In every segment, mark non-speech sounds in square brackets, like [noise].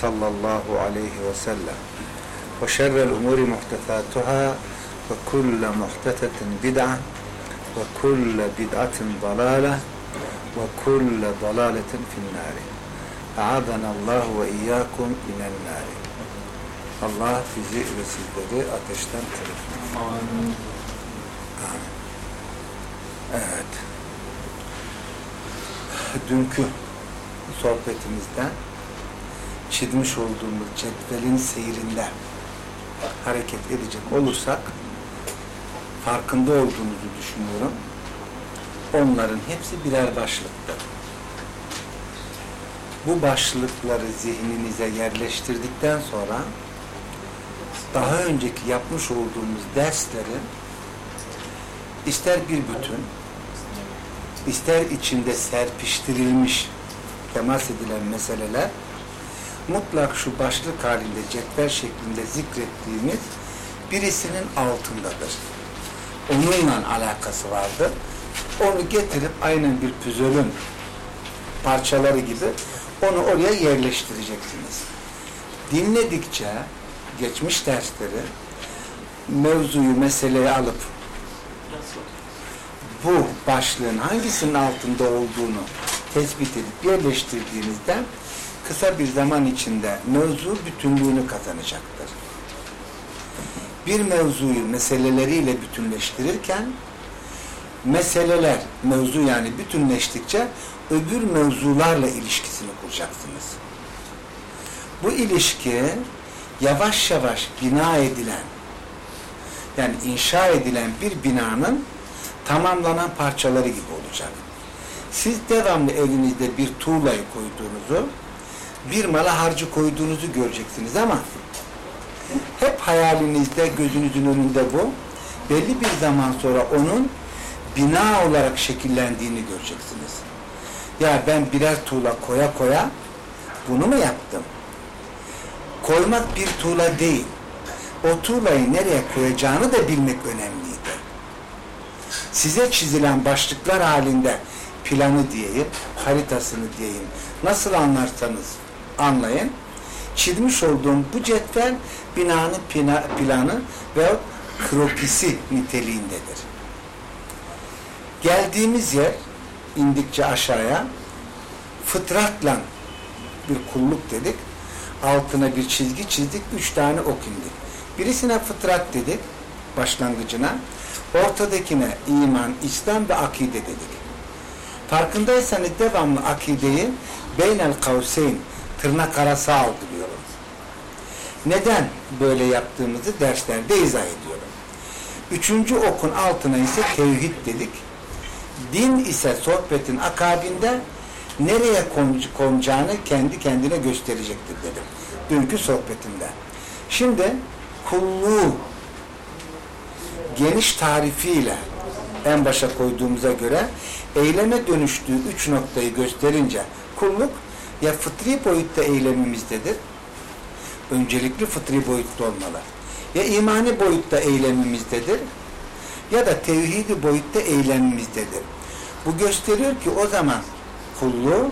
sallallahu aleyhi ve sellem. Ve şerrel umuri muhtefatuhâ ve kulle muhtetetin bid'a ve kulle bid'atin dalâle ve kulle dalâletin finnâri. A'adana Allah ve iyyakum minen nâri. Allah bizi ve sizleri ateşten korusun. Amin. Evet. Dünkü sohbetimizden çizmiş olduğumuz cetvelin seyrinde hareket edecek olursak farkında olduğunuzu düşünüyorum. Onların hepsi birer başlıktır. Bu başlıkları zihninize yerleştirdikten sonra daha önceki yapmış olduğumuz derslerin ister bir bütün, ister içinde serpiştirilmiş temas edilen meseleler mutlak şu başlık halinde cetvel şeklinde zikrettiğimiz birisinin altındadır. Onunla alakası vardır. Onu getirip aynen bir püzölün parçaları gibi onu oraya yerleştireceksiniz. Dinledikçe geçmiş dersleri mevzuyu, meseleyi alıp bu başlığın hangisinin altında olduğunu tespit edip yerleştirdiğinizde kısa bir zaman içinde mevzu bütünlüğünü kazanacaktır. Bir mevzuyu meseleleriyle bütünleştirirken meseleler, mevzu yani bütünleştikçe öbür mevzularla ilişkisini kuracaksınız. Bu ilişki yavaş yavaş bina edilen yani inşa edilen bir binanın tamamlanan parçaları gibi olacak. Siz devamlı elinizde bir tuğlayı koyduğunuzu, bir mala harcı koyduğunuzu göreceksiniz ama hep hayalinizde, gözünüzün önünde bu. Belli bir zaman sonra onun bina olarak şekillendiğini göreceksiniz. Ya ben birer tuğla koya koya bunu mu yaptım? Koymak bir tuğla değil. O tuğlayı nereye koyacağını da bilmek önemliydi. Size çizilen başlıklar halinde planı diyeyim, haritasını diyeyim. Nasıl anlarsanız anlayın. Çizmiş olduğum bu cetvel binanın planı ve kropisi niteliğindedir. Geldiğimiz yer indikçe aşağıya fıtratla bir kulluk dedik. Altına bir çizgi çizdik. Üç tane ok indik. Birisine fıtrat dedik. Başlangıcına. Ortadakine iman, İslam ve akide dedik. Farkındaysanız devamlı akideyi beynel kavseyn tırnak arası algılıyorum. Neden böyle yaptığımızı derslerde izah ediyorum. Üçüncü okun altına ise tevhid dedik. Din ise sohbetin akabinde nereye konacağını kendi kendine gösterecektir dedim. Dünkü sohbetimde. Şimdi kulluğu geniş tarifiyle en başa koyduğumuza göre eyleme dönüştüğü üç noktayı gösterince kulluk ya fıtri boyutta eylemimizdedir. Öncelikli fıtri boyutta olmalı. Ya imani boyutta eylemimizdedir ya da tevhidi boyutta eylemimizdedir. Bu gösteriyor ki o zaman kulluğu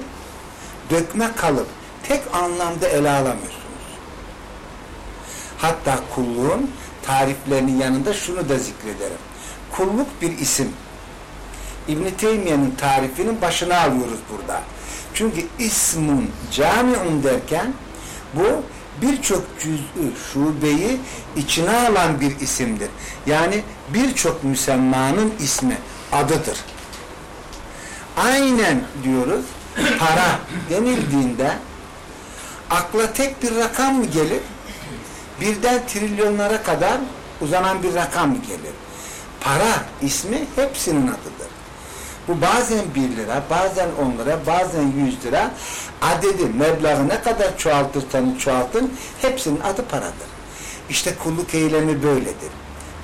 dökme kalıp tek anlamda ele alamıyorsunuz. Hatta kulluğun tariflerinin yanında şunu da zikrederim. Kulluk bir isim. İbn-i Teymiye'nin tarifinin başına alıyoruz burada. Çünkü ismun camiun derken bu birçok cüz'ü, şubeyi içine alan bir isimdir. Yani birçok müsemmanın ismi, adıdır. Aynen diyoruz, para denildiğinde akla tek bir rakam mı gelir? Birden trilyonlara kadar uzanan bir rakam mı gelir? Para ismi hepsinin adıdır. Bu bazen 1 lira, bazen 10 lira, bazen 100 lira. Adedi, meblağı ne kadar çoğaltırsanız çoğaltın, hepsinin adı paradır. İşte kulluk eylemi böyledir.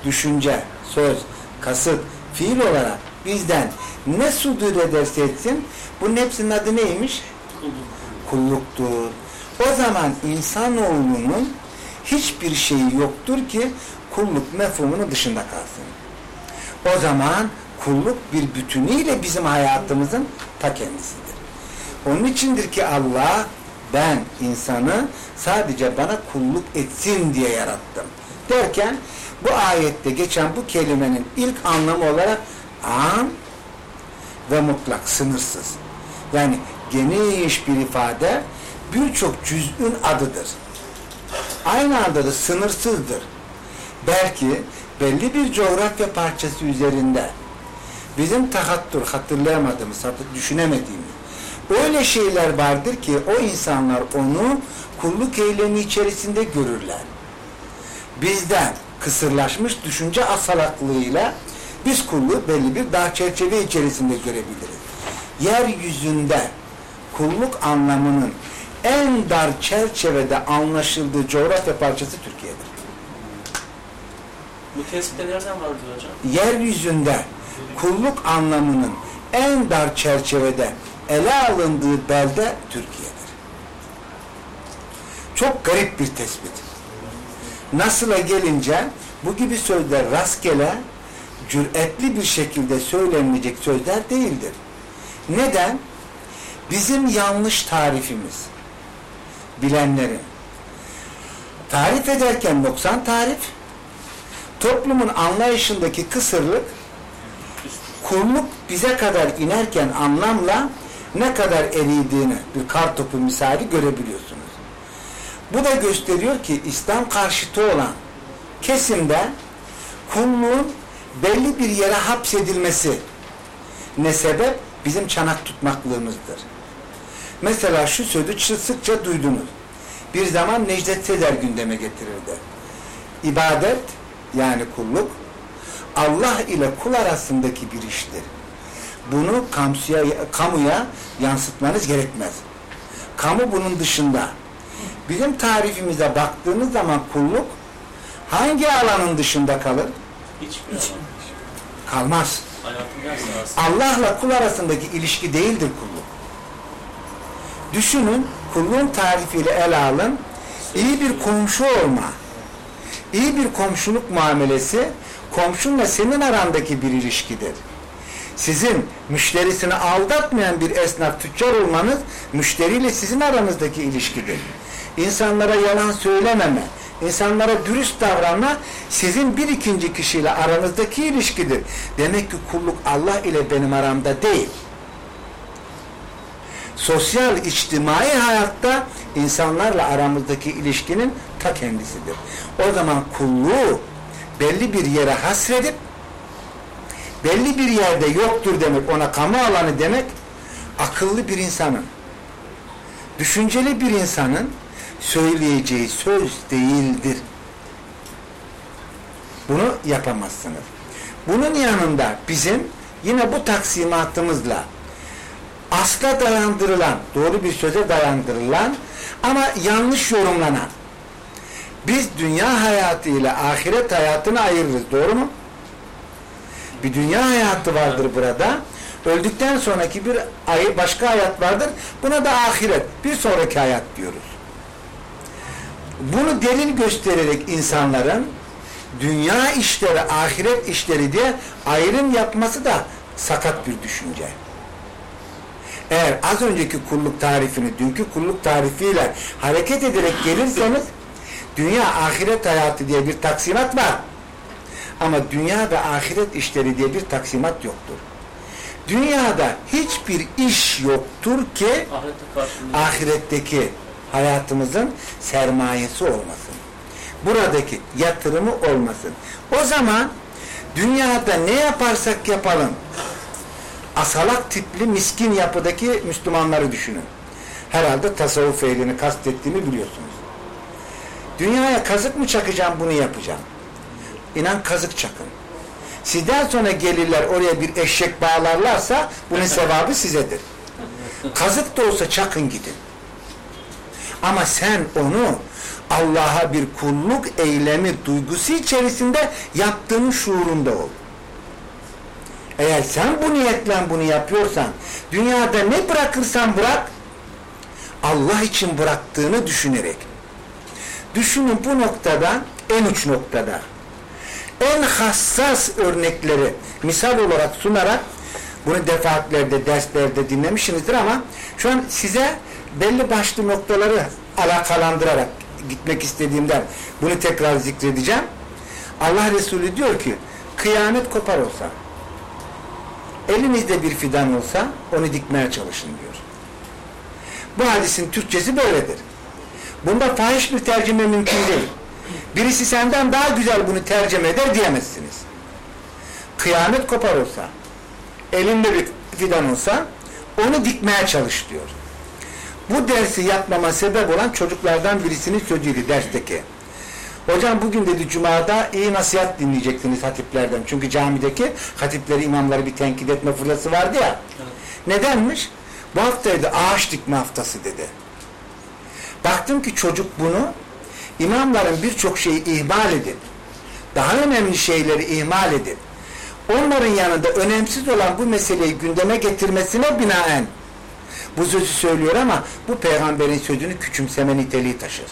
Düşünce, söz, kasıt, fiil olarak bizden ne sudur ederse etsin, bunun hepsinin adı neymiş? Kulluktur. O zaman insanoğlunun hiçbir şeyi yoktur ki kulluk mefhumunun dışında kalsın. O zaman kulluk bir bütünüyle bizim hayatımızın ta kendisidir. Onun içindir ki Allah ben insanı sadece bana kulluk etsin diye yarattım. Derken bu ayette geçen bu kelimenin ilk anlamı olarak am ve mutlak, sınırsız. Yani geniş bir ifade birçok cüz'ün adıdır. Aynı anda da sınırsızdır. Belki belli bir coğrafya parçası üzerinde bizim tahattur, hatırlayamadığımız, düşünemediğimiz öyle şeyler vardır ki o insanlar onu kulluk eylemi içerisinde görürler. Bizden kısırlaşmış düşünce asalaklığıyla biz kulluğu belli bir dar çerçeve içerisinde görebiliriz. Yeryüzünde kulluk anlamının en dar çerçevede anlaşıldığı coğrafya parçası Türkiye'dir. Bu tespitte nereden vardı hocam? Yeryüzünde kulluk anlamının en dar çerçevede ele alındığı belde Türkiye'dir. Çok garip bir tespit. Nasıl'a gelince bu gibi sözler rastgele cüretli bir şekilde söylenmeyecek sözler değildir. Neden? Bizim yanlış tarifimiz bilenlerin tarif ederken 90 tarif toplumun anlayışındaki kısırlık kulluk bize kadar inerken anlamla ne kadar eridiğini bir kar topu misali görebiliyorsunuz. Bu da gösteriyor ki İslam karşıtı olan kesimde kulluğun belli bir yere hapsedilmesi ne sebep? Bizim çanak tutmaklığımızdır. Mesela şu sözü sıkça duydunuz. Bir zaman Necdet Sezer gündeme getirirdi. İbadet yani kulluk Allah ile kul arasındaki bir iştir. Bunu kamuya, kamuya yansıtmanız gerekmez. Kamu bunun dışında. Bizim tarifimize baktığınız zaman kulluk hangi alanın dışında kalır? Hiçbir Hiç. Kalmaz. Allah'la kul arasındaki ilişki değildir kulluk. Düşünün, kulluğun tarifiyle ele alın, iyi bir komşu olma, iyi bir komşuluk muamelesi, komşunla senin arandaki bir ilişkidir. Sizin müşterisini aldatmayan bir esnaf tüccar olmanız, müşteriyle sizin aranızdaki ilişkidir. İnsanlara yalan söylememe, insanlara dürüst davranma sizin bir ikinci kişiyle aranızdaki ilişkidir. Demek ki kulluk Allah ile benim aramda değil. Sosyal, içtimai hayatta insanlarla aramızdaki ilişkinin ta kendisidir. O zaman kulluğu belli bir yere hasredip belli bir yerde yoktur demek, ona kamu alanı demek akıllı bir insanın düşünceli bir insanın söyleyeceği söz değildir. Bunu yapamazsınız. Bunun yanında bizim yine bu taksimatımızla asla dayandırılan, doğru bir söze dayandırılan ama yanlış yorumlanan biz dünya hayatı ile ahiret hayatını ayırırız. Doğru mu? Bir dünya hayatı vardır burada. Öldükten sonraki bir başka hayat vardır. Buna da ahiret. Bir sonraki hayat diyoruz. Bunu delil göstererek insanların dünya işleri, ahiret işleri diye ayrım yapması da sakat bir düşünce. Eğer az önceki kulluk tarifini, dünkü kulluk tarifiyle hareket ederek gelirseniz [laughs] dünya ahiret hayatı diye bir taksimat var. Ama dünya ve ahiret işleri diye bir taksimat yoktur. Dünyada hiçbir iş yoktur ki ahiretteki hayatımızın sermayesi olmasın. Buradaki yatırımı olmasın. O zaman dünyada ne yaparsak yapalım asalak tipli miskin yapıdaki Müslümanları düşünün. Herhalde tasavvuf ehlini kastettiğimi biliyorsunuz. Dünyaya kazık mı çakacağım bunu yapacağım. İnan kazık çakın. Sizden sonra gelirler oraya bir eşek bağlarlarsa bunun sevabı sizedir. Kazık da olsa çakın gidin. Ama sen onu Allah'a bir kulluk eylemi duygusu içerisinde yaptığın şuurunda ol. Eğer sen bu niyetle bunu yapıyorsan, dünyada ne bırakırsan bırak, Allah için bıraktığını düşünerek. Düşünün bu noktada, en uç noktada, en hassas örnekleri misal olarak sunarak, bunu defaatlerde, derslerde dinlemişsinizdir ama şu an size belli başlı noktaları alakalandırarak gitmek istediğimden bunu tekrar zikredeceğim. Allah Resulü diyor ki kıyamet kopar olsa elinizde bir fidan olsa onu dikmeye çalışın diyor. Bu hadisin Türkçesi böyledir. Bunda fahiş bir tercüme mümkün değil. Birisi senden daha güzel bunu tercüme eder diyemezsiniz. Kıyamet kopar olsa, elinde bir fidan olsa onu dikmeye çalış diyor. Bu dersi yapmama sebep olan çocuklardan birisinin sözüydü dersteki. Hocam bugün dedi Cuma'da iyi nasihat dinleyeceksiniz hatiplerden. Çünkü camideki hatipleri, imamları bir tenkit etme fırlası vardı ya. Evet. Nedenmiş? Bu haftaydı ağaç dikme haftası dedi. Baktım ki çocuk bunu imamların birçok şeyi ihmal edip daha önemli şeyleri ihmal edip onların yanında önemsiz olan bu meseleyi gündeme getirmesine binaen bu sözü söylüyor ama bu peygamberin sözünü küçümseme niteliği taşır.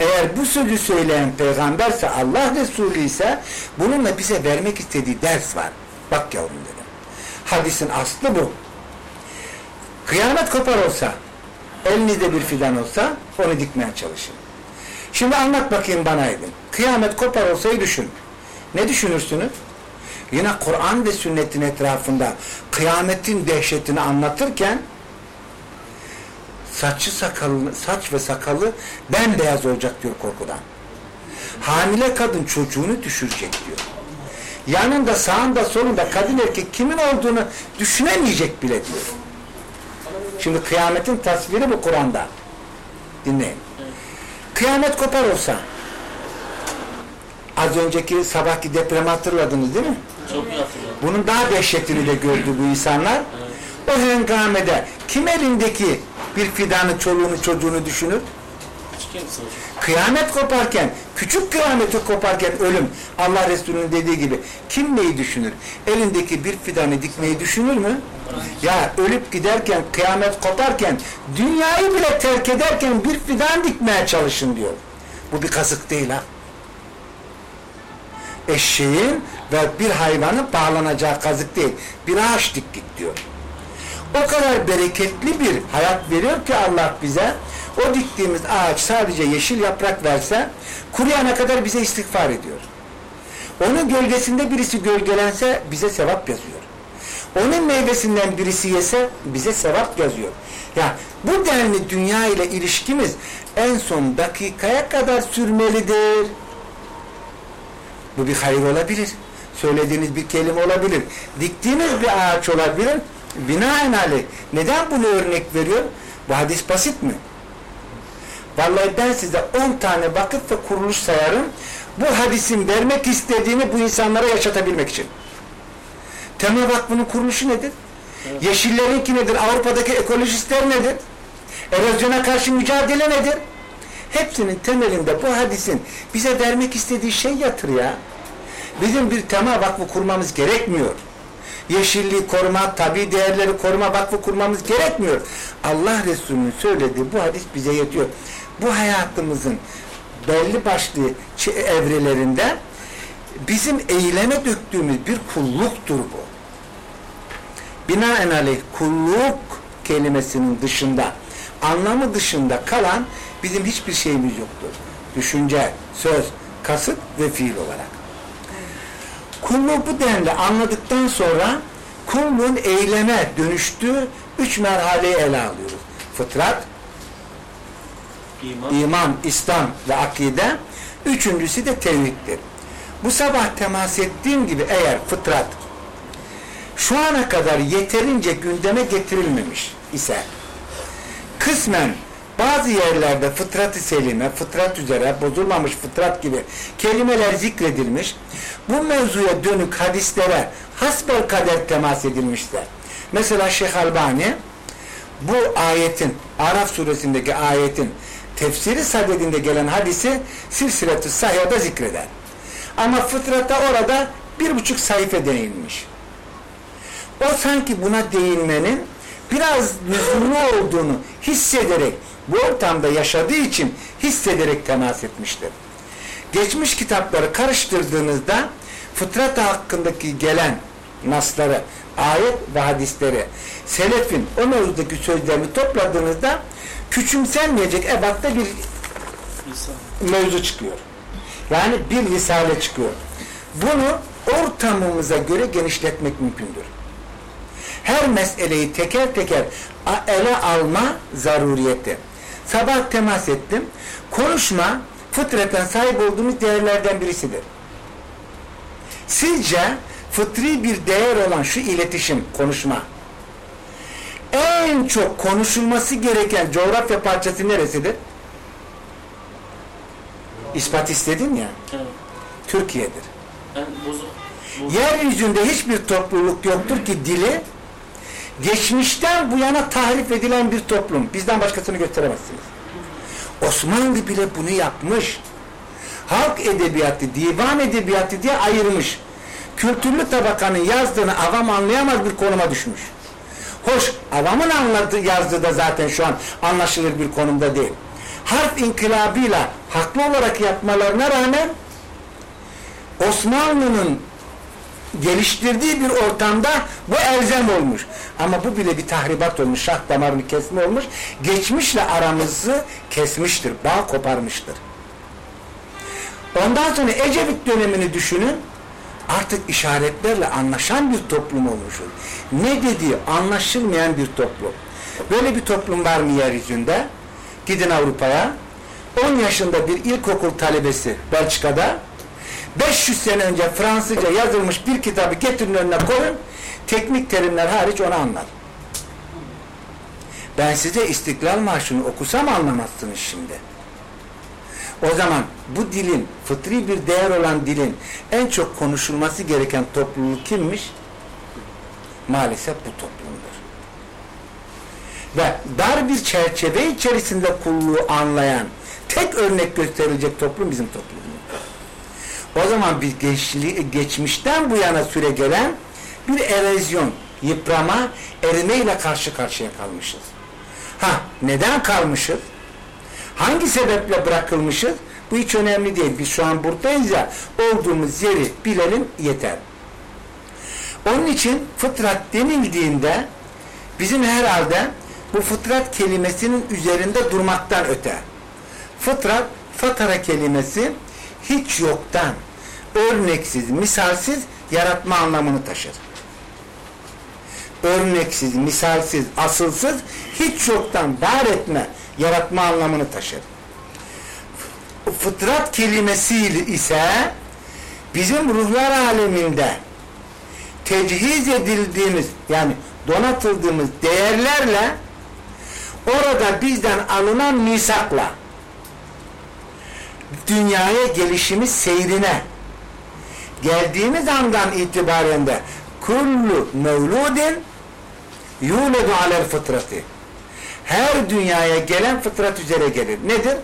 Eğer bu sözü söyleyen peygamberse Allah Resulü ise bununla bize vermek istediği ders var. Bak yavrum dedim. Hadisin aslı bu. Kıyamet kopar olsa, elinizde bir fidan olsa onu dikmeye çalışın. Şimdi anlat bakayım bana edin. Kıyamet kopar olsayı düşün. Ne düşünürsünüz? Yine Kur'an ve sünnetin etrafında kıyametin dehşetini anlatırken saçı sakalı, saç ve sakalı bembeyaz olacak diyor korkudan. Hamile kadın çocuğunu düşürecek diyor. Yanında sağında solunda kadın erkek kimin olduğunu düşünemeyecek bile diyor. Şimdi kıyametin tasviri bu Kur'an'da. Dinleyin. Kıyamet kopar olsa az önceki sabahki depremi hatırladınız değil mi? Çok iyi hatırladım. Bunun daha dehşetini de gördü bu insanlar. O hengamede kim elindeki bir fidanı, çoluğunu, çocuğunu düşünür? Hiç kimse. Kıyamet koparken, küçük kıyameti koparken ölüm, Allah Resulü'nün dediği gibi kim neyi düşünür? Elindeki bir fidanı dikmeyi düşünür mü? Ya ölüp giderken, kıyamet koparken, dünyayı bile terk ederken bir fidan dikmeye çalışın diyor. Bu bir kazık değil ha. Eşeğin ve bir hayvanın bağlanacağı kazık değil. Bir ağaç diktik diyor. O kadar bereketli bir hayat veriyor ki Allah bize. O diktiğimiz ağaç sadece yeşil yaprak verse kuruyana kadar bize istiğfar ediyor. Onun gölgesinde birisi gölgelense bize sevap yazıyor. Onun meyvesinden birisi yese bize sevap yazıyor. Ya bu denli dünya ile ilişkimiz en son dakikaya kadar sürmelidir. Bu bir hayır olabilir. Söylediğiniz bir kelime olabilir. Diktiğiniz bir ağaç olabilir. Binaenaleyh. Neden bunu örnek veriyor? Bu hadis basit mi? Vallahi ben size 10 tane vakıf ve kuruluş sayarım. Bu hadisin vermek istediğini bu insanlara yaşatabilmek için. Tema Vakfı'nın kuruluşu nedir? Evet. Yeşillerinki nedir? Avrupa'daki ekolojistler nedir? Erozyona karşı mücadele nedir? Hepsinin temelinde bu hadisin bize vermek istediği şey yatır ya. Bizim bir tema vakfı kurmamız gerekmiyor. Yeşilliği koruma, tabi değerleri koruma vakfı kurmamız gerekmiyor. Allah Resulü'nün söylediği bu hadis bize yetiyor. Bu hayatımızın belli başlı evrelerinde bizim eyleme döktüğümüz bir kulluktur bu. Binaenaleyh kulluk kelimesinin dışında, anlamı dışında kalan bizim hiçbir şeyimiz yoktur. Düşünce, söz, kasıt ve fiil olarak. Kulluğu bu denli anladıktan sonra kulluğun eyleme dönüştüğü üç merhaleyi ele alıyoruz. Fıtrat, İman. iman, İslam ve akide. Üçüncüsü de tevhiddir. Bu sabah temas ettiğim gibi eğer fıtrat şu ana kadar yeterince gündeme getirilmemiş ise kısmen bazı yerlerde fıtrat-ı selime, fıtrat üzere bozulmamış fıtrat gibi kelimeler zikredilmiş. Bu mevzuya dönük hadislere hasbel kader temas edilmişler. Mesela Şeyh Albani bu ayetin, Araf suresindeki ayetin tefsiri sadedinde gelen hadisi silsilet-i sahihada zikreder. Ama fıtrata orada bir buçuk sayfa değinmiş. O sanki buna değinmenin biraz lüzumlu olduğunu hissederek bu ortamda yaşadığı için hissederek temas etmiştir. Geçmiş kitapları karıştırdığınızda fıtrat hakkındaki gelen nasları, ayet ve hadisleri, selefin o mevzudaki sözlerini topladığınızda küçümsenmeyecek ebatta bir İnsan. mevzu çıkıyor. Yani bir risale çıkıyor. Bunu ortamımıza göre genişletmek mümkündür. Her meseleyi teker teker ele alma zaruriyeti. Sabah temas ettim. Konuşma fıtraten sahip olduğumuz değerlerden birisidir. Sizce fıtri bir değer olan şu iletişim, konuşma en çok konuşulması gereken coğrafya parçası neresidir? İspat istedin ya, Evet. Türkiye'dir. Bozuk. bozuk. Yeryüzünde hiçbir topluluk yoktur ki dili geçmişten bu yana tahrif edilen bir toplum. Bizden başkasını gösteremezsiniz. Osmanlı bile bunu yapmış. Halk edebiyatı, divan edebiyatı diye ayırmış. Kültürlü tabakanın yazdığını avam anlayamaz bir konuma düşmüş. Hoş, avamın anladığı yazdığı da zaten şu an anlaşılır bir konumda değil. Harf inkılabıyla haklı olarak yapmalarına rağmen Osmanlı'nın geliştirdiği bir ortamda bu elzem olmuş. Ama bu bile bir tahribat olmuş, şah damarını kesme olmuş. Geçmişle aramızı kesmiştir, bağ koparmıştır. Ondan sonra Ecevit dönemini düşünün, artık işaretlerle anlaşan bir toplum olmuşuz. Ne dediği anlaşılmayan bir toplum. Böyle bir toplum var mı yeryüzünde? Gidin Avrupa'ya. 10 yaşında bir ilkokul talebesi Belçika'da 500 sene önce Fransızca yazılmış bir kitabı getirin önüne koyun, teknik terimler hariç onu anlar. Ben size İstiklal Marşı'nı okusam anlamazsınız şimdi. O zaman bu dilin, fıtri bir değer olan dilin en çok konuşulması gereken topluluk kimmiş? Maalesef bu toplumdur. Ve dar bir çerçeve içerisinde kulluğu anlayan, tek örnek gösterilecek toplum bizim toplumumuz. O zaman biz geçli, geçmişten bu yana süre gelen bir erozyon, yıprama, erimeyle karşı karşıya kalmışız. Ha, neden kalmışız? Hangi sebeple bırakılmışız? Bu hiç önemli değil. Biz şu an buradayız ya, olduğumuz yeri bilelim yeter. Onun için fıtrat denildiğinde bizim herhalde bu fıtrat kelimesinin üzerinde durmaktan öte. Fıtrat, fatara kelimesi hiç yoktan, örneksiz, misalsiz yaratma anlamını taşır. Örneksiz, misalsiz, asılsız, hiç yoktan var etme, yaratma anlamını taşır. Fıtrat kelimesi ise bizim ruhlar aleminde tecihiz edildiğimiz yani donatıldığımız değerlerle orada bizden alınan misakla dünyaya gelişimiz seyrine geldiğimiz andan itibaren de kullu mevludin yuledu alel fıtratı her dünyaya gelen fıtrat üzere gelir. Nedir?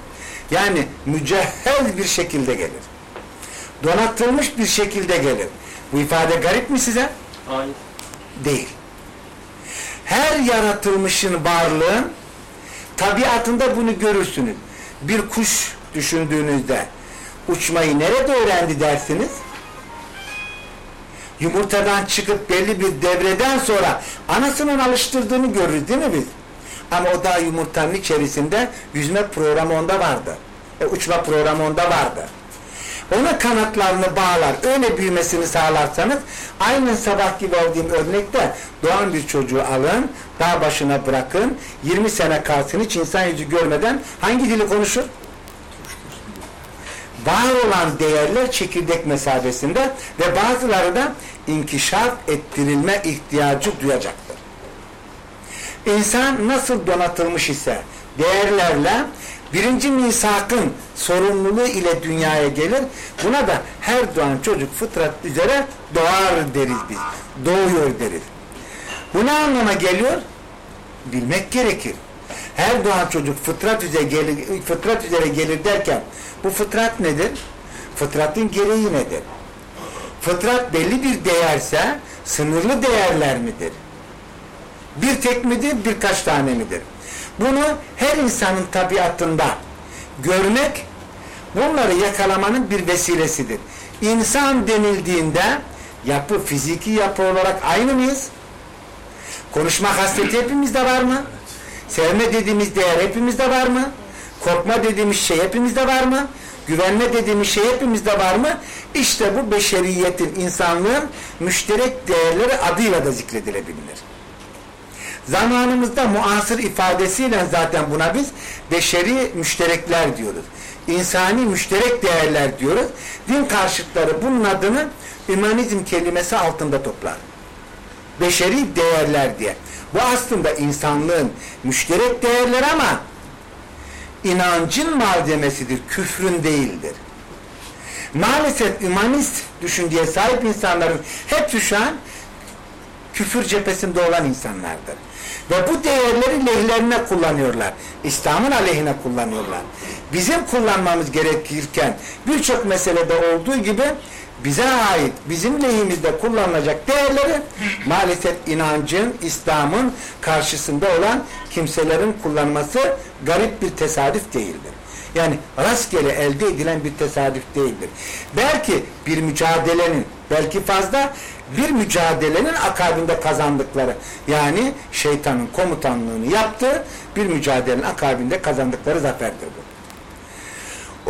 Yani mücehhez bir şekilde gelir. Donatılmış bir şekilde gelir. Bu ifade garip mi size? Hayır. Değil. Her yaratılmışın varlığı tabiatında bunu görürsünüz. Bir kuş düşündüğünüzde uçmayı nerede öğrendi dersiniz? Yumurtadan çıkıp belli bir devreden sonra anasının alıştırdığını görürüz değil mi biz? Ama o daha yumurtanın içerisinde yüzme programı onda vardı. E, uçma programı onda vardı. Ona kanatlarını bağlar, öyle büyümesini sağlarsanız, aynı sabahki verdiğim örnekte doğan bir çocuğu alın, dağ başına bırakın, 20 sene kalsın hiç insan yüzü görmeden hangi dili konuşur? Var olan değerler çekirdek mesafesinde ve bazıları da inkişaf ettirilme ihtiyacı duyacaktır. İnsan nasıl donatılmış ise değerlerle birinci misakın sorumluluğu ile dünyaya gelir. Buna da her doğan çocuk fıtrat üzere doğar deriz biz. Doğuyor deriz. Bu ne anlama geliyor? Bilmek gerekir. Her doğan çocuk fıtrat üzere gelir, fıtrat üzere gelir derken bu fıtrat nedir? Fıtratın gereği nedir? Fıtrat belli bir değerse sınırlı değerler midir? Bir tek midir, birkaç tane midir? Bunu her insanın tabiatında görmek, bunları yakalamanın bir vesilesidir. İnsan denildiğinde yapı, fiziki yapı olarak aynı mıyız? Konuşma hasleti hepimizde var mı? Sevme dediğimiz değer hepimizde var mı? Korkma dediğimiz şey hepimizde var mı? Güvenme dediğimiz şey hepimizde var mı? İşte bu beşeriyetin, insanlığın müşterek değerleri adıyla da zikredilebilir. Zamanımızda muasır ifadesiyle zaten buna biz beşeri müşterekler diyoruz. İnsani müşterek değerler diyoruz. Din karşıtları bunun adını ümanizm kelimesi altında toplar. Beşeri değerler diye. Bu aslında insanlığın müşterek değerleri ama inancın malzemesidir, küfrün değildir. Maalesef ümanist düşünceye sahip insanların hepsi şu an küfür cephesinde olan insanlardır. Ve bu değerleri lehlerine kullanıyorlar. İslam'ın aleyhine kullanıyorlar. Bizim kullanmamız gerekirken birçok meselede olduğu gibi bize ait, bizim lehimizde kullanılacak değerleri maalesef inancın, İslam'ın karşısında olan kimselerin kullanması garip bir tesadüf değildir. Yani rastgele elde edilen bir tesadüf değildir. Belki bir mücadelenin, belki fazla bir mücadelenin akabinde kazandıkları, yani şeytanın komutanlığını yaptığı bir mücadelenin akabinde kazandıkları zaferdir bu.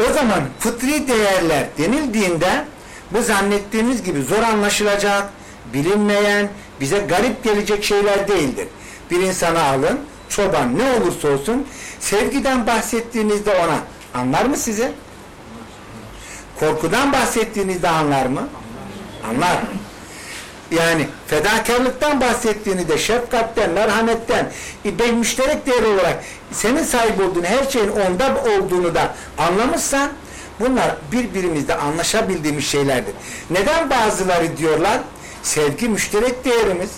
O zaman fıtri değerler denildiğinde bu zannettiğimiz gibi zor anlaşılacak, bilinmeyen, bize garip gelecek şeyler değildir. Bir insanı alın, çoban ne olursa olsun sevgiden bahsettiğinizde ona anlar mı sizi? Korkudan bahsettiğinizde anlar mı? Anlar. Yani fedakarlıktan bahsettiğini de şefkatten, merhametten bir müşterek değer olarak senin sahip olduğun her şeyin onda olduğunu da anlamışsan bunlar birbirimizde anlaşabildiğimiz şeylerdir. Neden bazıları diyorlar? Sevgi müşterek değerimiz.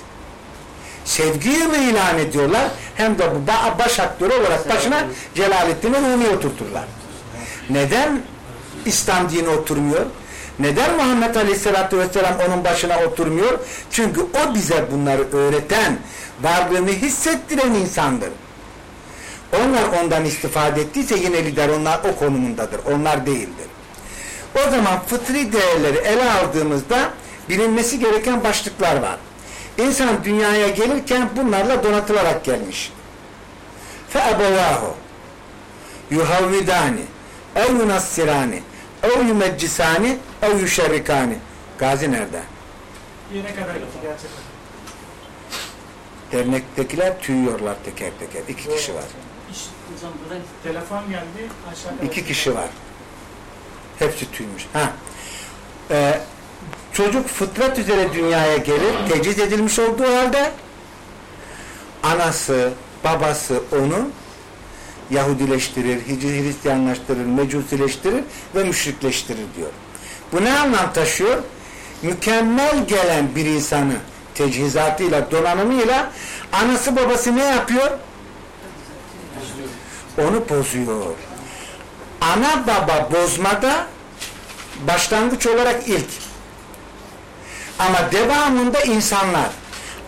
Sevgiyi mi ilan ediyorlar? Hem de bu baş aktörü olarak başına Celalettin Rumi oturturlar. Neden İslam dini oturmuyor? Neden Muhammed Aleyhisselatü Vesselam onun başına oturmuyor? Çünkü o bize bunları öğreten, varlığını hissettiren insandır. Onlar ondan istifade ettiyse yine lider onlar o konumundadır. Onlar değildir. O zaman fıtri değerleri ele aldığımızda bilinmesi gereken başlıklar var. İnsan dünyaya gelirken bunlarla donatılarak gelmiş. فَاَبَوَاهُ يُهَوِّدَانِ اَوْ يُنَصِّرَانِ ev yumeccisani ev yüşerrikani. Gazi nerede? Yine kadar gerçekten. Dernektekiler tüyüyorlar teker teker. İki kişi var. Telefon geldi. Aşağıda İki kişi var. Hepsi tüymüş. Ha. Ee, çocuk fıtrat üzere dünyaya gelir, teciz edilmiş olduğu halde anası, babası onu Yahudileştirir, Hristiyanlaştırır, Mecusileştirir ve müşrikleştirir diyor. Bu ne anlam taşıyor? Mükemmel gelen bir insanı tecihizatıyla, donanımıyla anası babası ne yapıyor? Onu bozuyor. Ana baba bozmada başlangıç olarak ilk. Ama devamında insanlar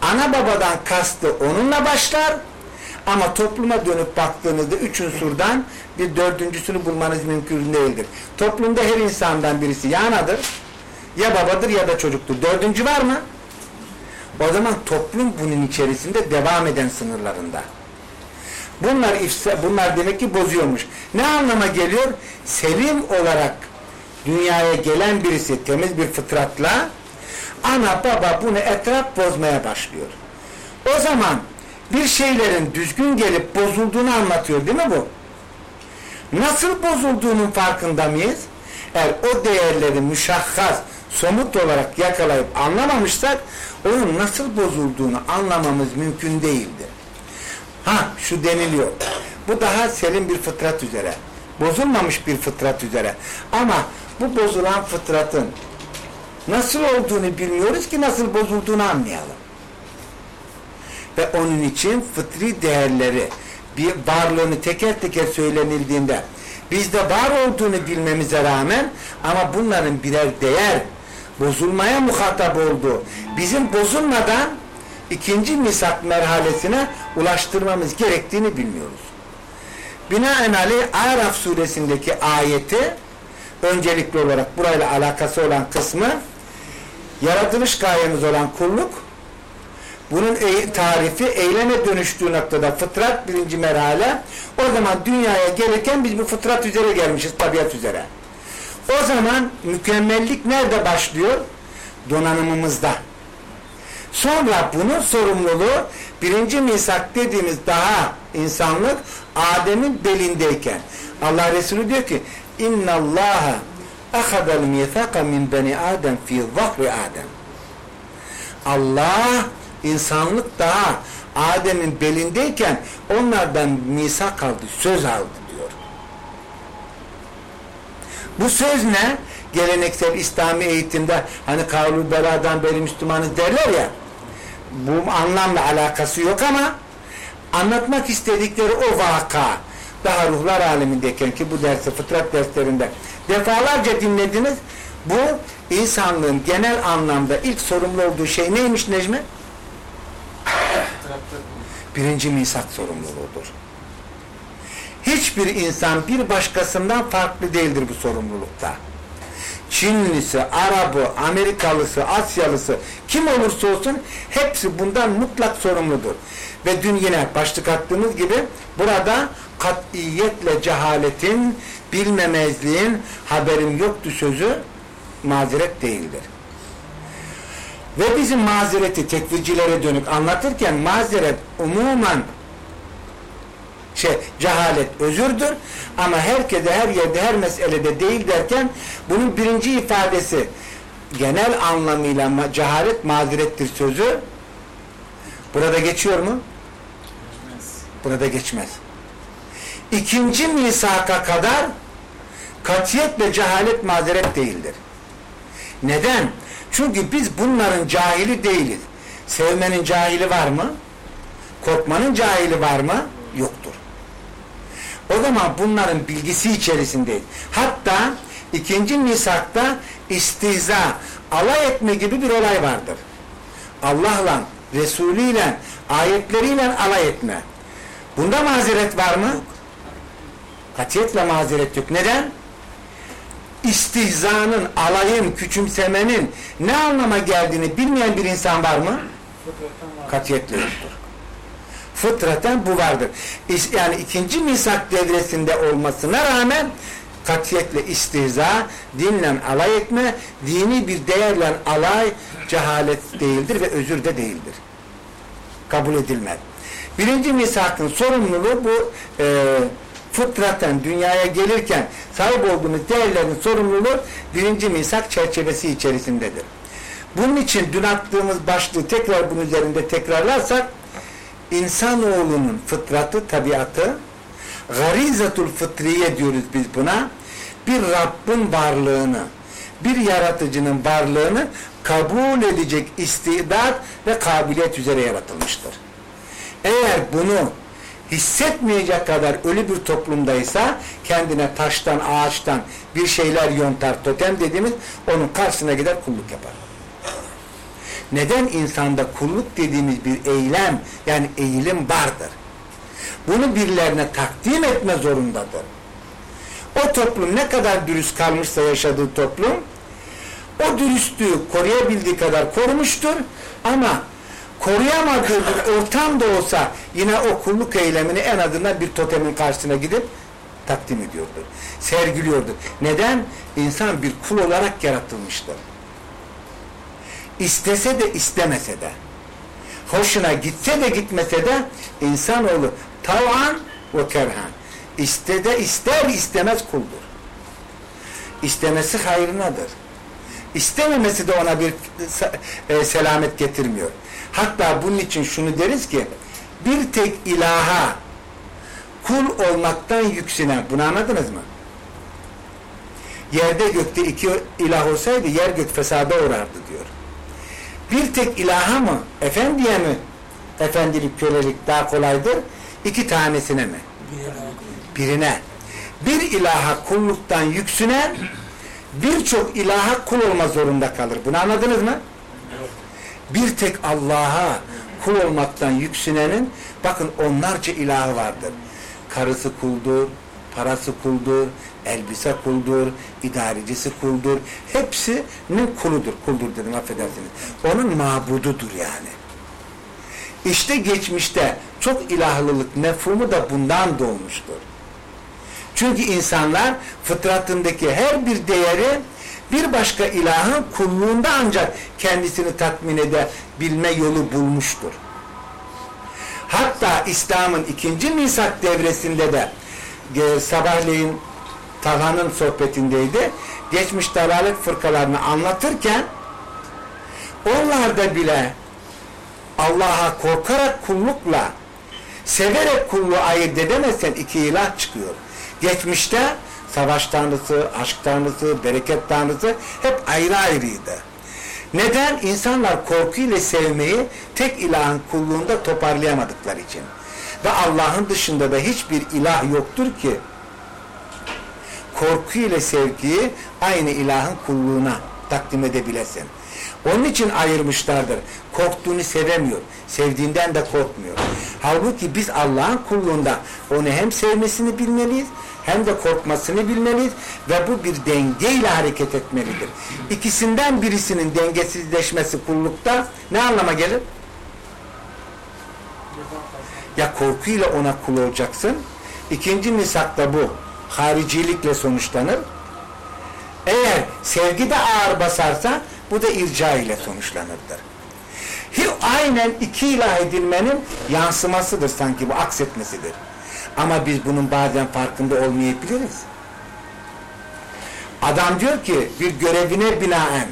ana babadan kastı onunla başlar ama topluma dönüp baktığınızda üç unsurdan bir dördüncüsünü bulmanız mümkün değildir. Toplumda her insandan birisi ya anadır, ya babadır ya da çocuktur. Dördüncü var mı? O zaman toplum bunun içerisinde devam eden sınırlarında. Bunlar ifsa, bunlar demek ki bozuyormuş. Ne anlama geliyor? Selim olarak dünyaya gelen birisi temiz bir fıtratla ana baba bunu etraf bozmaya başlıyor. O zaman bir şeylerin düzgün gelip bozulduğunu anlatıyor değil mi bu? Nasıl bozulduğunun farkında mıyız? Eğer o değerleri müşahhas, somut olarak yakalayıp anlamamışsak onun nasıl bozulduğunu anlamamız mümkün değildir. Ha şu deniliyor. Bu daha selim bir fıtrat üzere. Bozulmamış bir fıtrat üzere. Ama bu bozulan fıtratın nasıl olduğunu bilmiyoruz ki nasıl bozulduğunu anlayalım. Ve onun için fıtri değerleri bir varlığını teker teker söylenildiğinde bizde var olduğunu bilmemize rağmen ama bunların birer değer bozulmaya muhatap olduğu bizim bozulmadan ikinci misak merhalesine ulaştırmamız gerektiğini bilmiyoruz. Binaenaleyh Araf suresindeki ayeti öncelikli olarak burayla alakası olan kısmı yaratılış gayemiz olan kulluk Bunun e- tarifi eyleme dönüştüğü noktada fıtrat birinci merhale. O zaman dünyaya gelirken biz bu fıtrat üzere gelmişiz, tabiat üzere. O zaman mükemmellik nerede başlıyor? Donanımımızda. Sonra bunun sorumluluğu birinci misak dediğimiz daha insanlık Adem'in belindeyken. Allah Resulü diyor ki İnna Allaha ahadal mithaka min beni Adem fi zahri Adem. Allah insanlık daha Adem'in belindeyken onlardan misak aldı, söz aldı diyor. Bu söz ne? Geleneksel İslami eğitimde hani kavlu beladan beri Müslümanız derler ya bu anlamla alakası yok ama anlatmak istedikleri o vaka daha ruhlar alemindeyken ki bu dersi fıtrat derslerinde defalarca dinlediniz bu insanlığın genel anlamda ilk sorumlu olduğu şey neymiş Necmi? Birinci misak sorumluluğudur. Hiçbir insan bir başkasından farklı değildir bu sorumlulukta. Çinlisi, Arabı, Amerikalısı, Asyalısı kim olursa olsun hepsi bundan mutlak sorumludur. Ve dün yine başlık attığımız gibi burada katiyetle cehaletin, bilmemezliğin, haberim yoktu sözü mazeret değildir. Ve bizim mazereti tekvircilere dönük anlatırken mazeret umuman şey cehalet özürdür ama herkese her yerde her meselede değil derken bunun birinci ifadesi genel anlamıyla cehalet mazerettir sözü burada geçiyor mu? Burada geçmez. İkinci misaka kadar katiyetle cehalet mazeret değildir. Neden? Çünkü biz bunların cahili değiliz. Sevmenin cahili var mı? Korkmanın cahili var mı? Yoktur. O zaman bunların bilgisi içerisindeyiz. Hatta ikinci misakta istihza, alay etme gibi bir olay vardır. Allah'la, Resulüyle, ayetleriyle alay etme. Bunda mazeret var mı? Katiyetle mazeret yok. Neden? İstihzanın, alayın, küçümsemenin ne anlama geldiğini bilmeyen bir insan var mı? Katiyetle yoktur. Fıtraten bu vardır. Yani ikinci misak devresinde olmasına rağmen katiyetle istihza, dinle alay etme, dini bir değerle alay cehalet değildir ve özür de değildir. Kabul edilmez. Birinci misakın sorumluluğu bu e, fıtraten dünyaya gelirken sahip olduğumuz değerlerin sorumluluğu birinci misak çerçevesi içerisindedir. Bunun için dün attığımız başlığı tekrar bunun üzerinde tekrarlarsak insanoğlunun fıtratı, tabiatı garizatul fıtriye diyoruz biz buna bir Rabbin varlığını bir yaratıcının varlığını kabul edecek istidat ve kabiliyet üzere yaratılmıştır. Eğer bunu hissetmeyecek kadar ölü bir toplumdaysa kendine taştan, ağaçtan bir şeyler yontar, totem dediğimiz onun karşısına gider kulluk yapar. Neden insanda kulluk dediğimiz bir eylem yani eğilim vardır. Bunu birilerine takdim etme zorundadır. O toplum ne kadar dürüst kalmışsa yaşadığı toplum o dürüstlüğü koruyabildiği kadar korumuştur ama koruyamadığı bir ortam da olsa yine o kulluk eylemini en azından bir totemin karşısına gidip takdim ediyordur. Sergiliyordur. Neden? İnsan bir kul olarak yaratılmıştır. İstese de istemese de hoşuna gitse de gitmese de insanoğlu tavan ve kerhan istede ister istemez kuldur. İstemesi hayrınadır. İstememesi de ona bir e, selamet getirmiyor. Hatta bunun için şunu deriz ki bir tek ilaha kul olmaktan yükselen bunu anladınız mı? Yerde gökte iki ilah olsaydı yer gök fesada uğrardı diyor. Bir tek ilaha mı? Efendiye mi? Efendilik, kölelik daha kolaydır. İki tanesine mi? Birine. Bir ilaha kulluktan yüksünen birçok ilaha kul olma zorunda kalır. Bunu anladınız mı? Bir tek Allah'a kul olmaktan yüksünenin bakın onlarca ilahı vardır. Karısı kuldur, parası kuldur, elbise kuldur, idarecisi kuldur. Hepsinin kuludur. Kuldur dedim affedersiniz. Onun mabududur yani. İşte geçmişte çok ilahlılık mefhumu da bundan doğmuştur. Çünkü insanlar fıtratındaki her bir değeri bir başka ilahın kulluğunda ancak kendisini tatmin edebilme yolu bulmuştur. Hatta İslam'ın ikinci misak devresinde de e, sabahleyin Talha'nın sohbetindeydi. Geçmiş dalalet fırkalarını anlatırken onlarda bile Allah'a korkarak kullukla severek kulluğu ayırt edemezsen iki ilah çıkıyor. Geçmişte savaş tanrısı, aşk tanrısı, bereket tanrısı hep ayrı ayrıydı. Neden? İnsanlar korkuyla sevmeyi tek ilahın kulluğunda toparlayamadıkları için. Ve Allah'ın dışında da hiçbir ilah yoktur ki korku ile sevgiyi aynı ilahın kulluğuna takdim edebilesin. Onun için ayırmışlardır. Korktuğunu sevemiyor. Sevdiğinden de korkmuyor. Halbuki biz Allah'ın kulluğunda onu hem sevmesini bilmeliyiz hem de korkmasını bilmeliyiz ve bu bir dengeyle hareket etmelidir. İkisinden birisinin dengesizleşmesi kullukta ne anlama gelir? Ya korkuyla ona kul olacaksın. İkinci misakta bu haricilikle sonuçlanır. Eğer sevgi de ağır basarsa bu da irca ile sonuçlanırdır. Aynen iki ilah edilmenin yansımasıdır sanki bu aksetmesidir. Ama biz bunun bazen farkında olmayabiliriz. Adam diyor ki bir görevine binaen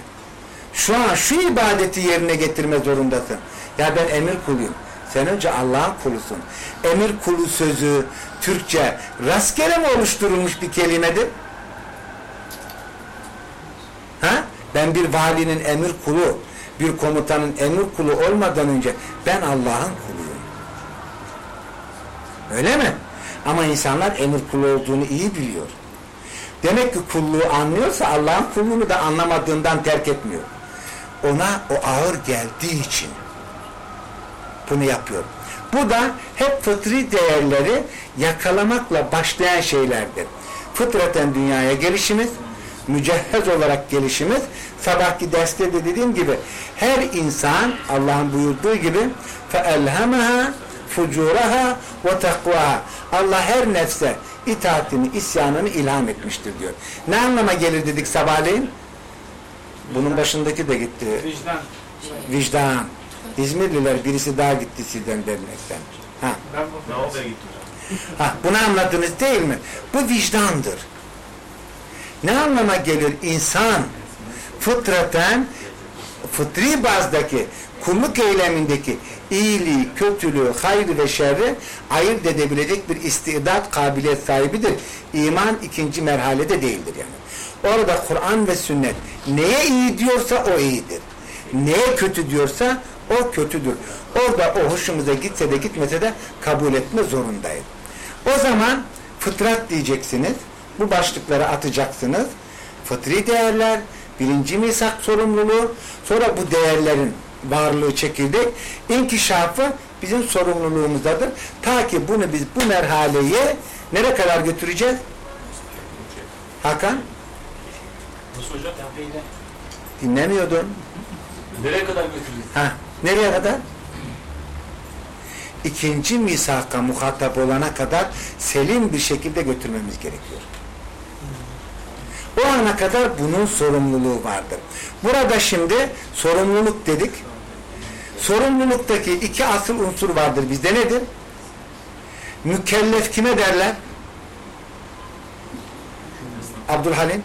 şu an şu ibadeti yerine getirme zorundasın. Ya ben emir kuluyum. Sen önce Allah'ın kulusun. Emir kulu sözü Türkçe rastgele mi oluşturulmuş bir kelimedir? Ha? Ben bir valinin emir kulu, bir komutanın emir kulu olmadan önce ben Allah'ın kuluyum. Öyle mi? Ama insanlar emir kulu olduğunu iyi biliyor. Demek ki kulluğu anlıyorsa Allah'ın kulluğunu da anlamadığından terk etmiyor. Ona o ağır geldiği için bunu yapıyor. Bu da hep fıtri değerleri yakalamakla başlayan şeylerdir. Fıtraten dünyaya gelişimiz, mücehhez olarak gelişimiz, sabahki derste de dediğim gibi her insan Allah'ın buyurduğu gibi فَاَلْهَمَهَا فُجُورَهَا وَتَقْوَهَا Allah her nefse itaatini, isyanını ilham etmiştir diyor. Ne anlama gelir dedik sabahleyin? Bunun başındaki de gitti. Vicdan. Vicdan. İzmirliler birisi daha gitti sizden dernekten. Ha. Ben ne oldu? Ha, bunu anladınız değil mi? Bu vicdandır. Ne anlama gelir insan fıtraten fıtri bazdaki kulluk eylemindeki iyiliği, kötülüğü, hayrı ve şerri ayırt edebilecek bir istidat, kabiliyet sahibidir. İman ikinci merhalede değildir yani. Orada Kur'an ve sünnet neye iyi diyorsa o iyidir. Neye kötü diyorsa o kötüdür. Orada o hoşumuza gitse de gitmese de kabul etme zorundayız. O zaman fıtrat diyeceksiniz. Bu başlıkları atacaksınız. Fıtri değerler, birinci misak sorumluluğu, sonra bu değerlerin varlığı çekirdek, inkişafı bizim sorumluluğumuzdadır. Ta ki bunu biz bu merhaleyi nereye kadar götüreceğiz? Hakan? Nasıl hocam? Dinlemiyordun. Nereye kadar götüreceğiz? Ha, nereye kadar? İkinci misaka muhatap olana kadar selim bir şekilde götürmemiz gerekiyor. O ana kadar bunun sorumluluğu vardır. Burada şimdi sorumluluk dedik. Sorumluluktaki iki asıl unsur vardır bizde nedir? Mükellef kime derler? Abdülhalim?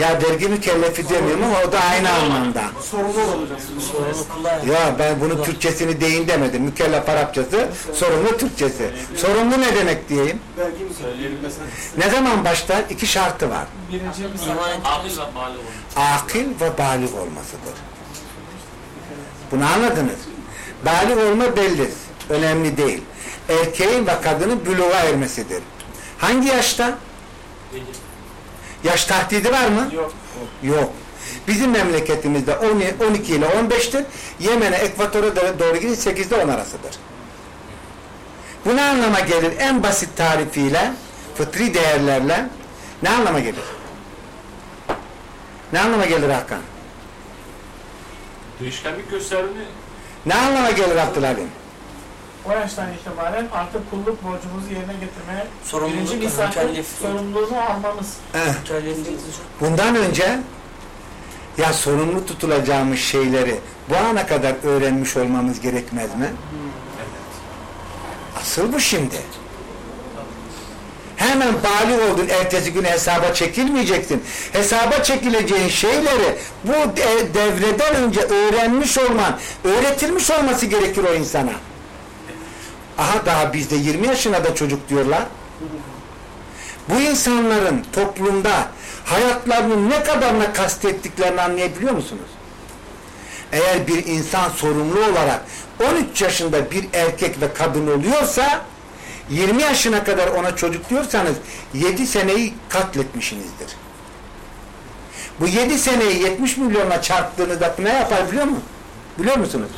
Ya dergi mükellefi demiyorum ama o da aynı anlamda. Sorumlu olacaksın. Sorumluluklar. Ya ben bunun Türkçesini deyin demedim. Mükellef Arapçası, sorumlu Türkçesi. Sorumlu ne demek diyeyim? Ne zaman başlar? İki şartı var. Akil ve balik olmasıdır. Bunu anladınız. Balik olma belli. Önemli değil. Erkeğin ve kadının büluğa ermesidir. Hangi yaşta? Yaş tahdidi var mı? Yok. Yok. Bizim memleketimizde 10 12 ile 15'tir. Yemen'e, Ekvator'a doğru gidin 8 ile 10 arasıdır. Bu ne anlama gelir? En basit tarifiyle, fıtri değerlerle ne anlama gelir? Ne anlama gelir Hakan? Değişkenlik gösterdiğini Ne anlama gelir Abdülhalim? O yaştan itibaren artık kulluk borcumuzu yerine getirmeye birinci misafir sorumluluğunu almamız. Mükellefliğiniz Bundan önce ya sorumlu tutulacağımız şeyleri bu ana kadar öğrenmiş olmamız gerekmez mi? Asıl bu şimdi. Hemen bali oldun, ertesi gün hesaba çekilmeyeceksin. Hesaba çekileceğin şeyleri bu de- devreden önce öğrenmiş olman, öğretilmiş olması gerekir o insana. Aha daha bizde 20 yaşına da çocuk diyorlar. Bu insanların toplumda hayatlarının ne kadarına kastettiklerini anlayabiliyor musunuz? Eğer bir insan sorumlu olarak 13 yaşında bir erkek ve kadın oluyorsa 20 yaşına kadar ona çocuk diyorsanız 7 seneyi katletmişsinizdir. Bu 7 seneyi 70 milyonla çarptığınızda ne yapar biliyor musun? Biliyor musunuz?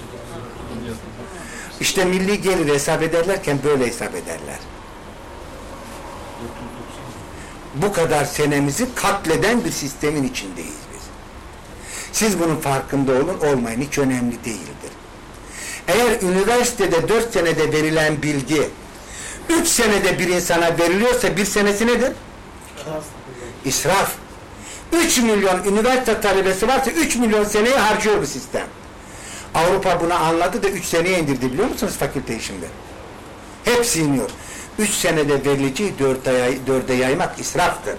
İşte milli gelir hesap ederlerken böyle hesap ederler. Bu kadar senemizi katleden bir sistemin içindeyiz biz. Siz bunun farkında olun, olmayın. Hiç önemli değildir. Eğer üniversitede 4 senede verilen bilgi 3 senede bir insana veriliyorsa bir senesi nedir? İsraf. 3 milyon üniversite talebesi varsa 3 milyon seneyi harcıyor bu sistem. Avrupa bunu anladı da 3 seneye indirdi biliyor musunuz fakülte işinde? Hepsi iniyor. 3 senede verileceği 4 aya, 4'e yaymak israftır.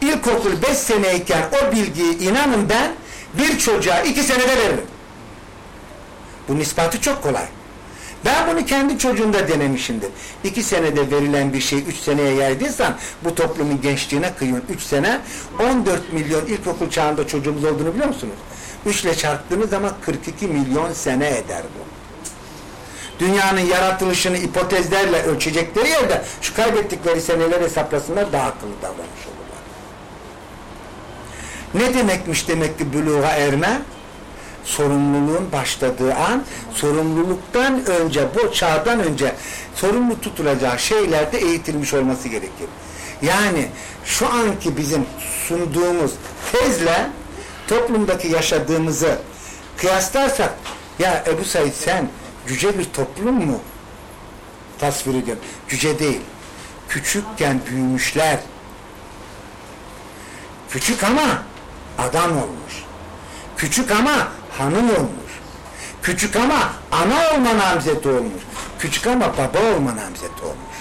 İlkokul 5 seneyken o bilgiyi inanın ben bir çocuğa 2 senede veririm. Bunun ispatı çok kolay. Ben bunu kendi çocuğumda denemişimdir. 2 senede verilen bir şey 3 seneye yaydıysan bu toplumun gençliğine kıyın. 3 sene 14 milyon ilkokul çağında çocuğumuz olduğunu biliyor musunuz? 3 ile çarptığınız zaman 42 milyon sene eder bu dünyanın yaratılışını hipotezlerle ölçecekleri yerde şu kaybettikleri seneler hesaplasınlar daha akıllı davranmış olurlar. Ne demekmiş demek ki büluğa erme? Sorumluluğun başladığı an, sorumluluktan önce, bu çağdan önce sorumlu tutulacağı şeylerde eğitilmiş olması gerekir. Yani şu anki bizim sunduğumuz tezle toplumdaki yaşadığımızı kıyaslarsak ya Ebu Said sen cüce bir toplum mu tasvir ediyorsun? Cüce değil. Küçükken büyümüşler. Küçük ama adam olmuş. Küçük ama hanım olmuş. Küçük ama ana olma namzeti olmuş. Küçük ama baba olma namzeti olmuş.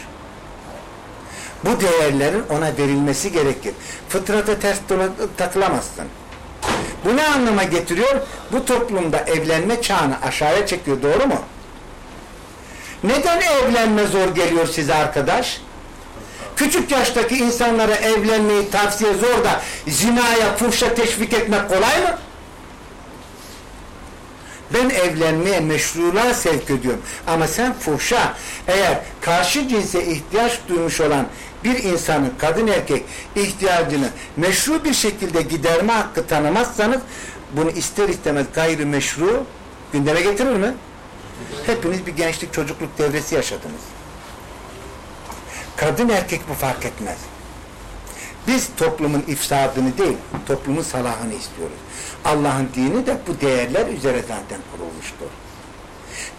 Bu değerlerin ona verilmesi gerekir. Fıtrata ters takılamazsın. Bu ne anlama getiriyor? Bu toplumda evlenme çağını aşağıya çekiyor. Doğru mu? Neden evlenme zor geliyor size arkadaş? Küçük yaştaki insanlara evlenmeyi tavsiye zor da zinaya, fuhşa teşvik etmek kolay mı? Ben evlenmeye meşruluğa sevk ediyorum. Ama sen fuhşa, eğer karşı cinse ihtiyaç duymuş olan bir insanın, kadın erkek ihtiyacını meşru bir şekilde giderme hakkı tanımazsanız bunu ister istemez gayri meşru gündeme getirir mi? Hepiniz bir gençlik çocukluk devresi yaşadınız. Kadın erkek bu fark etmez. Biz toplumun ifsadını değil, toplumun salahını istiyoruz. Allah'ın dini de bu değerler üzere zaten kurulmuştur.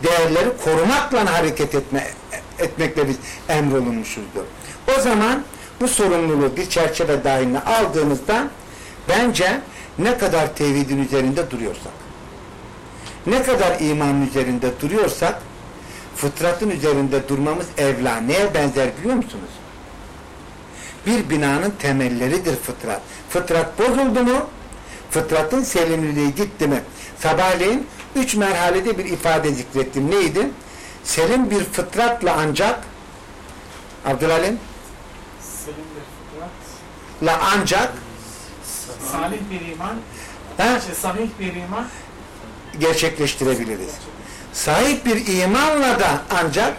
Değerleri korumakla hareket etme, etmekle biz emrolunmuşuzdur. O zaman bu sorumluluğu bir çerçeve dahiline aldığımızda bence ne kadar tevhidin üzerinde duruyorsak, ne kadar imanın üzerinde duruyorsak, fıtratın üzerinde durmamız evla. Neye benzer biliyor musunuz? Bir binanın temelleridir fıtrat. Fıtrat bozuldu mu? Fıtratın selimliliği gitti mi? Sabahleyin üç merhalede bir ifade zikrettim. Neydi? Selim bir fıtratla ancak Abdülalim Selim bir fıtrat. la ancak Salih bir iman. ha, Şey, sahih bir iman. gerçekleştirebiliriz. Sahip bir imanla da ancak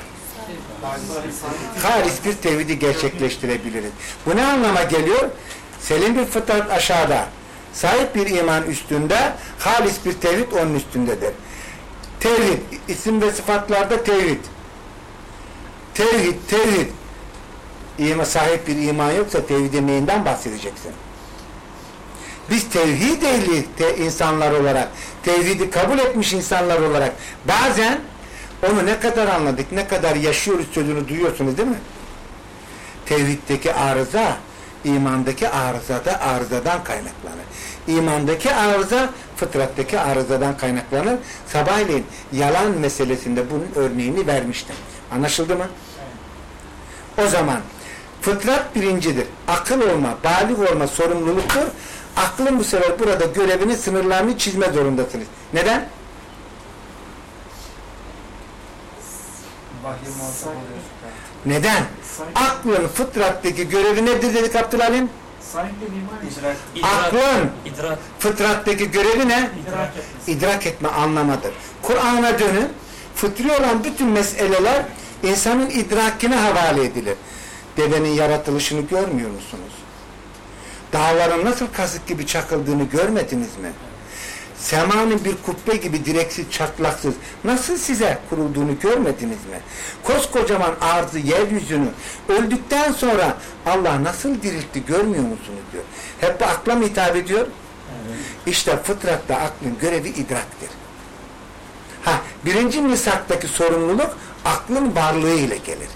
halis bir tevhidi gerçekleştirebiliriz. Bu ne anlama geliyor? Selim bir fıtrat aşağıda. Sahip bir iman üstünde, halis bir tevhid onun üstündedir. Tevhid, isim ve sıfatlarda tevhid. Tevhid, tevhid. İma, sahip bir iman yoksa tevhidin neyinden bahsedeceksin? biz tevhid ehli te- insanlar olarak, tevhidi kabul etmiş insanlar olarak bazen onu ne kadar anladık, ne kadar yaşıyoruz sözünü duyuyorsunuz değil mi? Tevhiddeki arıza, imandaki arıza da arızadan kaynaklanır. İmandaki arıza, fıtrattaki arızadan kaynaklanır. Sabahleyin yalan meselesinde bunun örneğini vermiştim. Anlaşıldı mı? O zaman fıtrat birincidir. Akıl olma, balik olma sorumluluktur. Aklın bu sefer burada görevini, sınırlarını çizme zorundasınız. Neden? Vahyi muhatap oluyor. Neden? Aklın fıtrattaki görevi nedir dedik Abdülhalim? sanki iman için İdrak. İdrak. Aklın İdrak. fıtrattaki görevi ne? İdrak etme anlamadır. Kur'an'a dönün. Fıtri olan bütün meseleler insanın idrakine havale edilir. Devenin yaratılışını görmüyor musunuz? Dağların nasıl kazık gibi çakıldığını görmediniz mi? Semanın bir kubbe gibi direksiz, çatlaksız nasıl size kurulduğunu görmediniz mi? Koskocaman arzı, yeryüzünü öldükten sonra Allah nasıl diriltti görmüyor musunuz diyor. Hep bu akla mı hitap ediyor? İşte fıtratta aklın görevi idraktır. Ha, birinci misaktaki sorumluluk aklın varlığı ile gelir.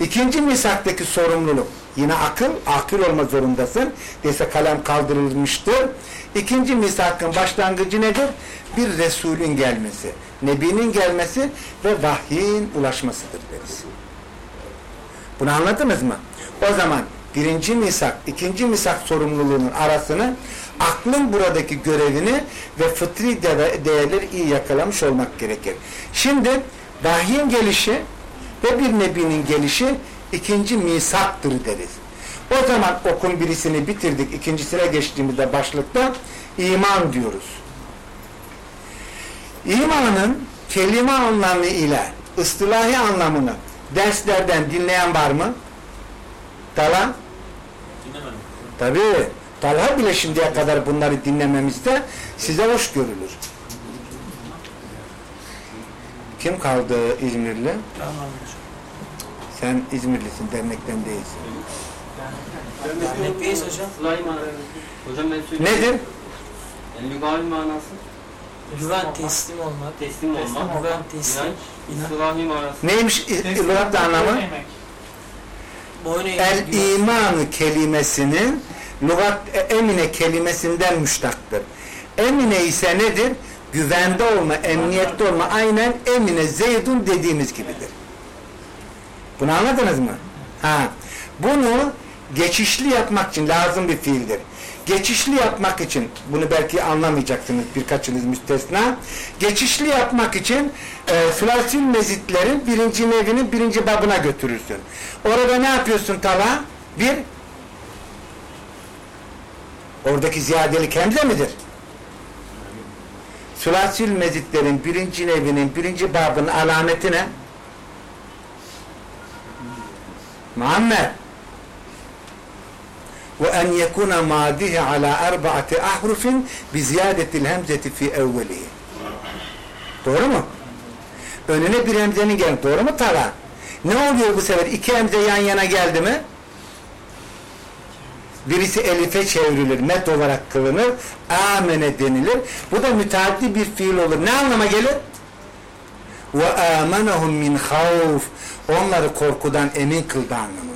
İkinci misaktaki sorumluluk yine akıl, akıl olma zorundasın. Dese kalem kaldırılmıştır. İkinci misakın başlangıcı nedir? Bir Resulün gelmesi, Nebi'nin gelmesi ve vahyin ulaşmasıdır deriz. Bunu anladınız mı? O zaman birinci misak, ikinci misak sorumluluğunun arasını aklın buradaki görevini ve fıtri değerleri iyi yakalamış olmak gerekir. Şimdi vahyin gelişi ve bir nebinin gelişi ikinci misaktır deriz. O zaman okun birisini bitirdik, ikincisine geçtiğimizde başlıkta iman diyoruz. İmanın kelime anlamı ile ıstılahi anlamını derslerden dinleyen var mı? Dinlemedim. Tabii. Talha bile şimdiye kadar bunları dinlememizde size hoş görülür. Kim kaldı İzmirli? Sen İzmirlisin, dernekten değilsin. Dernekteyiz hocam. Sılay manası. Hocam ben söyleyeyim. Nedir? Yani lügavi manası Güven teslim olmak. teslim olmak. Güven teslim. İnanç. İnan. Sılahi manası. Neymiş lügatta anlamı? Boyun El imanı kelimesinin lügat e, emine kelimesinden müştaktır. Emine ise nedir? Güvende olma, emniyette olma. Aynen emine zeydun dediğimiz gibidir. Bunu anladınız mı? Ha. Bunu geçişli yapmak için lazım bir fiildir. Geçişli yapmak için, bunu belki anlamayacaksınız birkaçınız müstesna. Geçişli yapmak için e, sülasil mezitlerin birinci nevinin birinci babına götürürsün. Orada ne yapıyorsun tala? Bir, oradaki ziyadelik hemze midir? Sülasil mezitlerin birinci nevinin birinci babının alameti ne? Muammer yekuna madihi ala arba'ati ahrufin bi ziyadetil hemzeti fi evvelihi. Doğru mu? Önüne bir hemzenin gel. Doğru mu Tala? Ne oluyor bu sefer? İki hemze yan yana geldi mi? Birisi elife çevrilir, met olarak kılınır, amene denilir. Bu da müteaddi bir fiil olur. Ne anlama gelir? Ve amenehum min havf. Onları korkudan emin kıldı anlamındadır.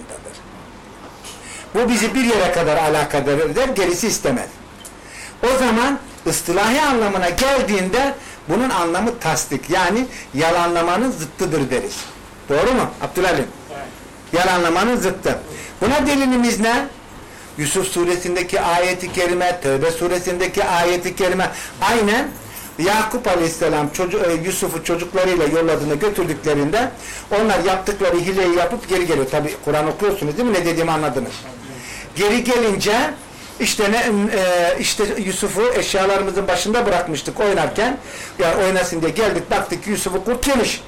Bu bizi bir yere kadar alakadar eder, gerisi istemez. O zaman ıstılahi anlamına geldiğinde bunun anlamı tasdik. Yani yalanlamanın zıttıdır deriz. Doğru mu Abdülhalim? Evet. Yalanlamanın zıttı. Buna delilimiz ne? Yusuf suresindeki ayeti kerime, Tevbe suresindeki ayeti kerime aynen Yakup Aleyhisselam çocuğu, e, Yusuf'u çocuklarıyla yolladığını götürdüklerinde onlar yaptıkları hileyi yapıp geri geliyor. Tabi Kur'an okuyorsunuz değil mi? Ne dediğimi anladınız. Geri gelince işte ne e, işte Yusuf'u eşyalarımızın başında bırakmıştık oynarken yani oynasın diye geldik baktık ki Yusuf'u kurt yemiş.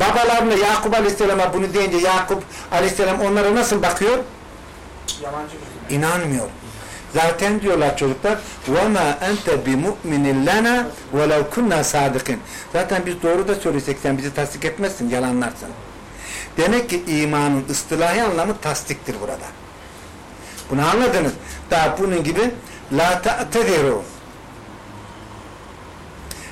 Babalarına Yakup Aleyhisselam'a bunu deyince Yakup Aleyhisselam onlara nasıl bakıyor? Yalancı gözüne. İnanmıyor. Zaten diyorlar çocuklar وَمَا أَنْتَ بِمُؤْمِنٍ لَنَا وَلَوْ كُنَّا صَادِقٍ Zaten biz doğru da söylesek sen bizi tasdik etmezsin, yalanlarsın. Demek ki imanın ıstılahi anlamı tasdiktir burada. Bunu anladınız. Daha bunun gibi la ta'tediru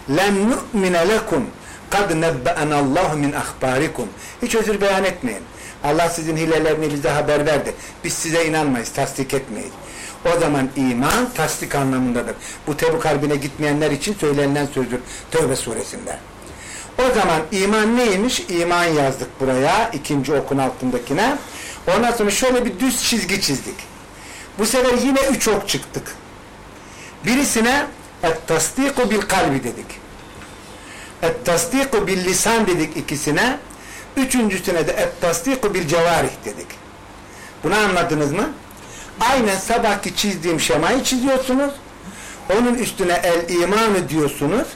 lem nu'mine lekum kad nebbe'en Allah min ahbarikum. Hiç özür beyan etmeyin. Allah sizin hilelerini bize haber verdi. Biz size inanmayız, tasdik etmeyiz. O zaman iman tasdik anlamındadır. Bu Tebuk Harbi'ne gitmeyenler için söylenilen sözdür. Tövbe suresinde. O zaman iman neymiş? İman yazdık buraya. ikinci okun altındakine. Ondan sonra şöyle bir düz çizgi çizdik. Bu sefer yine üç ok çıktık. Birisine et-tasdiku bil kalbi dedik. Et-tasdiku bil lisan dedik ikisine. Üçüncüsüne de et-tasdiku bil cevarih dedik. Bunu anladınız mı? Aynen sabahki çizdiğim şemayı çiziyorsunuz. Onun üstüne el imanı diyorsunuz.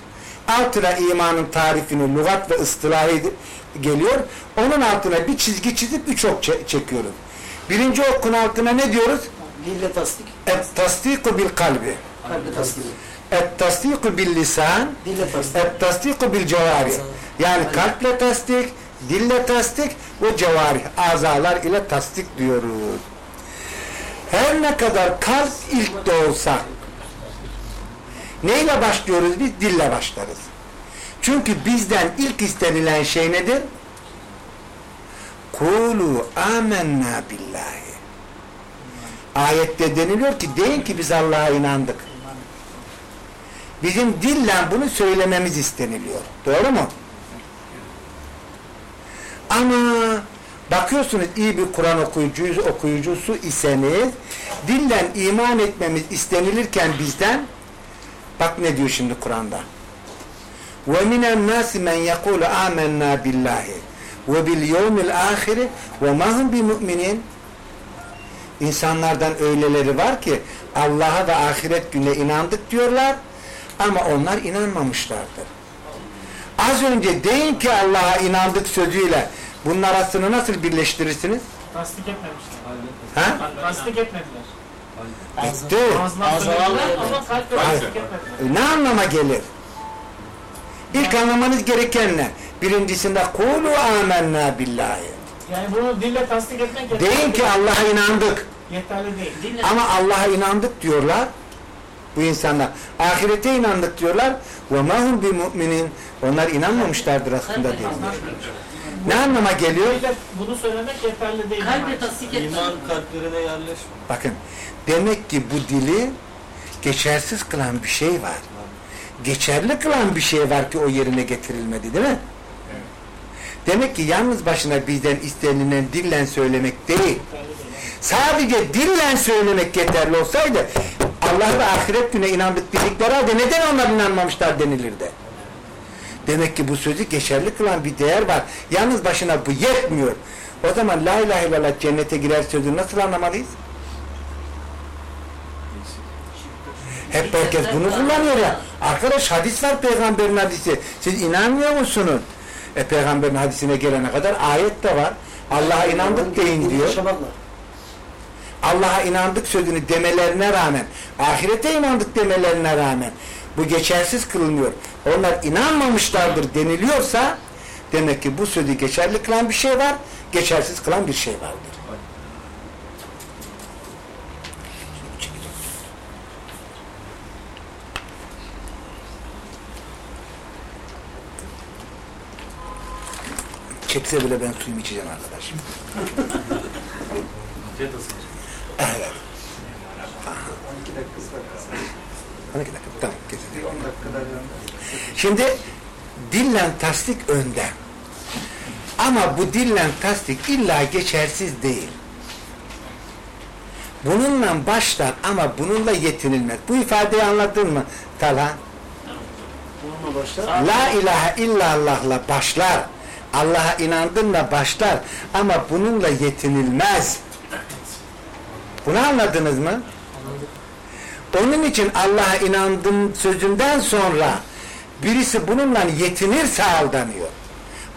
Altına imanın tarifini lügat ve ıstılahı geliyor. Onun altına bir çizgi çizip üç ok çe- çekiyoruz. Birinci okun altına ne diyoruz? Dille tasdik. Et-tasdiku bil kalbi. Kalple tasdik. Et-tasdiku bil lisan. Dille tasdik. Et-tasdiku bil cevari. Yani kalple tasdik, dille tasdik ve cevari. Azalar ile tasdik diyoruz. Her ne kadar kalp ilk de olsa neyle başlıyoruz biz? Dille başlarız. Çünkü bizden ilk istenilen şey nedir? Kulu amennâ billahi. Ayette deniliyor ki deyin ki biz Allah'a inandık. Bizim dille bunu söylememiz isteniliyor. Doğru mu? Ama bakıyorsunuz iyi bir Kur'an okuyucusu, okuyucusu iseniz dillen iman etmemiz istenilirken bizden bak ne diyor şimdi Kur'an'da ve minen nasi men yekulu amennâ billahi ve bil yevmil ahiri İnsanlardan öyleleri var ki Allah'a ve ahiret gününe inandık diyorlar ama onlar inanmamışlardır. Az önce deyin ki Allah'a inandık sözüyle bunun arasını nasıl birleştirirsiniz? Tasdik etmemişler. Ha? Tasdik etmediler. Hayır. tasdik etmediler. Ne anlama gelir? İlk anlamanız gereken ne? Birincisinde kulu amennâ billahi. Yani bunu dille tasdik etmek yeterli Deyin ki. Allah'a inandık. Yeterli değil. Dille Ama Allah'a inandık diyorlar. Bu insanlar. Ahirete inandık diyorlar. Ve mahum bi müminin. Onlar inanmamışlardır aslında diyor. Ne anlama geliyor? Bunu söylemek yeterli değil. Kalple tasdik etmek. İman kalplerine yerleşmiyor. Bakın. Demek ki bu dili geçersiz kılan bir şey var. Geçerli kılan bir şey var ki o yerine getirilmedi değil mi? Demek ki yalnız başına bizden istenilen dillen söylemek değil. Sadece dillen söylemek yeterli olsaydı Allah ve ahiret güne inandık dedikleri halde neden onlar inanmamışlar denilirdi. Demek ki bu sözü geçerli kılan bir değer var. Yalnız başına bu yetmiyor. O zaman la ilahe illallah cennete girer sözü nasıl anlamalıyız? Hep herkes bunu kullanıyor ya. Arkadaş hadis var peygamberin hadisi. Siz inanmıyor musunuz? E peygamberin hadisine gelene kadar ayet de var. Allah'a inandık deyin diyor. Allah'a inandık sözünü demelerine rağmen, ahirete inandık demelerine rağmen bu geçersiz kılınıyor. Onlar inanmamışlardır deniliyorsa demek ki bu sözü geçerli kılan bir şey var, geçersiz kılan bir şey vardır. Çekse bile ben suyumu içeceğim arkadaşım. [laughs] Afiyet olsun. Evet. 12 dakika. Tamam. Kesin. Şimdi dillen tasdik önde. Ama bu dillen tasdik illa geçersiz değil. Bununla başlar ama bununla yetinilmez. Bu ifadeyi anladın mı Talha? Bununla başlar. La ilahe illallah'la başlar. Allah'a inandınla başlar. Ama bununla yetinilmez. Bunu anladınız mı? Onun için Allah'a inandım sözünden sonra birisi bununla yetinirse aldanıyor.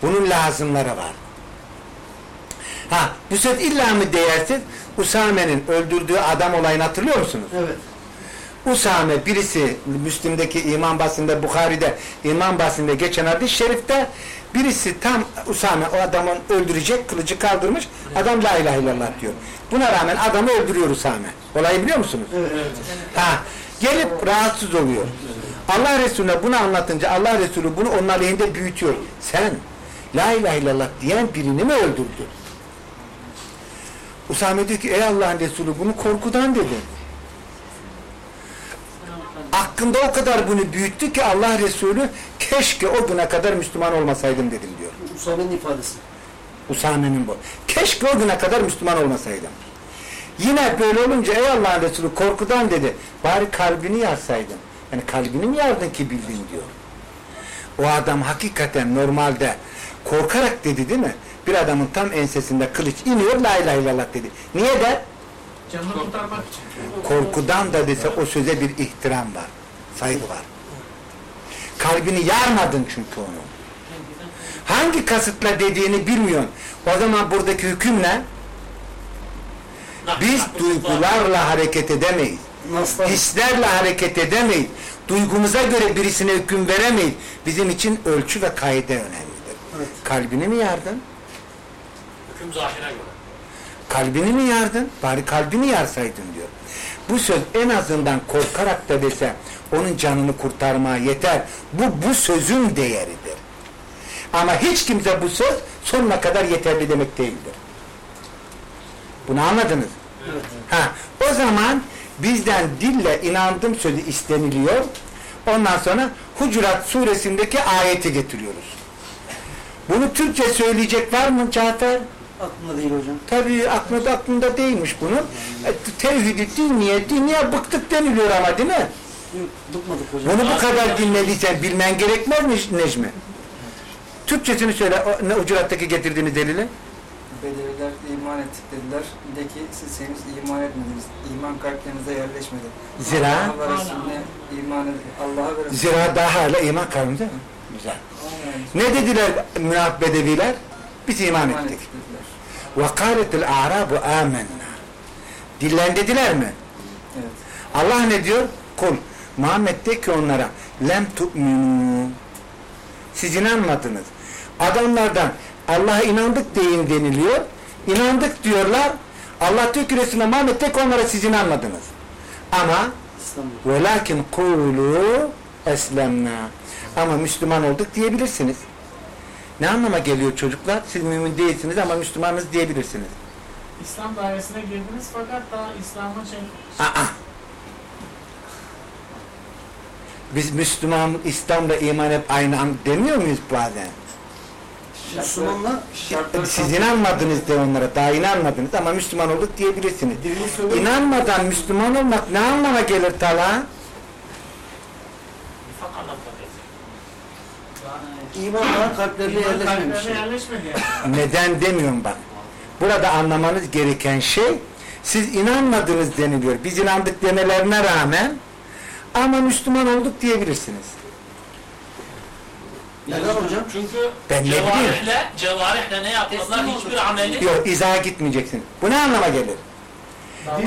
Bunun lazımları var. Ha, bu söz illa mı değersiz? Usame'nin öldürdüğü adam olayını hatırlıyor musunuz? Evet. Usame birisi Müslim'deki İmam Basın'da Bukhari'de İmam Basın'da geçen hadis-i şerifte Birisi tam Usame o adamın öldürecek kılıcı kaldırmış. Adam la ilahe illallah diyor. Buna rağmen adamı öldürüyor Usame. Olayı biliyor musunuz? Evet. Ha, gelip rahatsız oluyor. Allah Resulüne bunu anlatınca Allah Resulü bunu onun aleyhinde büyütüyor. Sen la ilahe illallah diyen birini mi öldürdün? Usame diyor ki ey Allah'ın Resulü bunu korkudan dedi. Aklında o kadar bunu büyüttü ki Allah Resulü keşke o güne kadar Müslüman olmasaydım dedim diyor. Usame'nin ifadesi. Usame'nin bu. Keşke o güne kadar Müslüman olmasaydım. Yine böyle olunca ey Allah'ın Resulü korkudan dedi. Bari kalbini yarsaydın. Yani kalbini mi yardın ki bildin diyor. O adam hakikaten normalde korkarak dedi değil mi? Bir adamın tam ensesinde kılıç iniyor la ilahe illallah dedi. Niye de? Canını kurtarmak için. Korkudan da dese o söze bir ihtiram var. Saygı var. Kalbini yarmadın çünkü onu. Hangi kasıtla dediğini bilmiyorsun. O zaman buradaki hüküm ne? Biz duygularla hareket edemeyiz. Hislerle hareket edemeyiz. Duygumuza göre birisine hüküm veremeyiz. Bizim için ölçü ve kaide önemlidir. Evet. Kalbini mi yardın? Hüküm zahire göre. Kalbini mi yardın? Bari kalbini yarsaydın diyor. Bu söz en azından korkarak da dese onun canını kurtarmaya yeter. Bu, bu sözün değeridir. Ama hiç kimse bu söz sonuna kadar yeterli demek değildir. Bunu anladınız? Evet. Ha, o zaman bizden dille inandım sözü isteniliyor. Ondan sonra Hucurat suresindeki ayeti getiriyoruz. Bunu Türkçe söyleyecek var mı Cafer? Aklımda değil hocam. Tabii aklında aklında değilmiş bunun. Tevhidi dinleye dinleye bıktık deniliyor ama değil mi? Bıkmadık hocam. Bunu bu kadar dinlediysen bilmen gerekmez mi Necmi? Türkçesini söyle, o, ne ucurattaki getirdiğiniz delili. Bedeviler iman ettik dediler. De ki siz henüz iman etmediniz. İman kalplerinize yerleşmedi. Zira, Allah'a ve Resulüne iman edin. Allah'a ve Resulüne zira daha hala iman kalmadı? Güzel. Ne dediler münaf bedeviler? Biz iman iman ettik. ettik. وَقَالَتِ الْاَعْرَابُ آمَنَّا Dillen dediler mi? Evet. Allah ne diyor? Kul. Muhammed de ki onlara lem tu'minu siz inanmadınız. Adamlardan Allah'a inandık deyin deniliyor. İnandık diyorlar. Allah diyor ki Resulüne Muhammed de ki onlara siz inanmadınız. Ama İstanbul. velakin kulu eslemna ama Müslüman olduk diyebilirsiniz. Ne anlama geliyor çocuklar? Siz mümin değilsiniz ama Müslümanız diyebilirsiniz. İslam dairesine girdiniz fakat daha İslam'ın şey... Aa. Biz Müslüman, İslam'la iman hep aynı an demiyor muyuz bazen? Müslümanla Siz inanmadınız de onlara, daha inanmadınız ama Müslüman olduk diyebilirsiniz. İnanmadan Müslüman olmak ne anlama gelir Talha? Nifak anlamda değil. İmanla kalplerine yerleşmemiş. Neden demiyorum bak. Burada anlamanız gereken şey, siz inanmadınız deniliyor. Biz inandık demelerine rağmen ama Müslüman olduk diyebilirsiniz. Neden hocam? Çünkü Ben ne cevarihle, cevarihle ne yapmadılar? Teslim Hiçbir ameli Yok izaha gitmeyeceksin. Bu ne anlama gelir?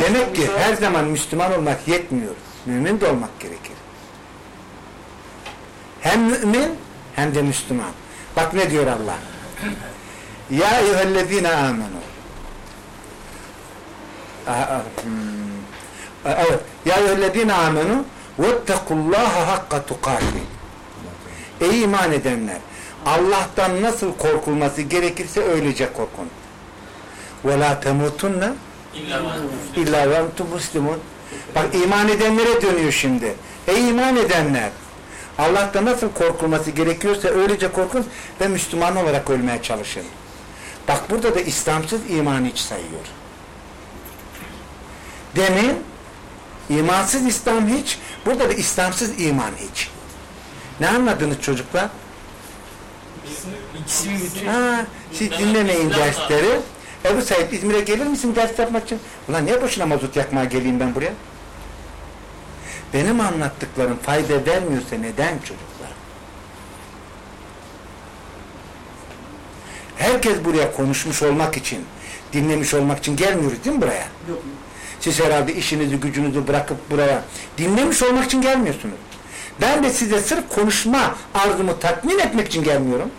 Demek ki her zaman Müslüman olmak yetmiyor. Mümin de olmak gerekir. Hem mümin hem de Müslüman. Bak ne diyor Allah. Ya eyyühellezine amenu. Hmm. Evet. Ya eyyühellezine amenu vettekullaha hakka tukati. Ey iman edenler! Allah'tan nasıl korkulması gerekirse öylece korkun. Ve la temutunna. İlla ve entum muslimun. Bak iman edenlere dönüyor şimdi. Ey iman edenler! Allah'ta nasıl korkulması gerekiyorsa öylece korkun ve Müslüman olarak ölmeye çalışın. Bak burada da İslamsız imanı hiç sayıyor. Demin imansız İslam hiç, burada da İslamsız iman hiç. Ne anladınız çocuklar? İkisi bir bütün. Ha, siz dinlemeyin dersleri. Ebu Said İzmir'e gelir misin ders yapmak için? Ulan niye boşuna mazot yakmaya geleyim ben buraya? Benim anlattıklarım fayda vermiyorsa neden çocuklar? Herkes buraya konuşmuş olmak için, dinlemiş olmak için gelmiyoruz değil mi buraya? Yok. Siz herhalde işinizi gücünüzü bırakıp buraya dinlemiş olmak için gelmiyorsunuz. Ben de size sırf konuşma arzumu tatmin etmek için gelmiyorum.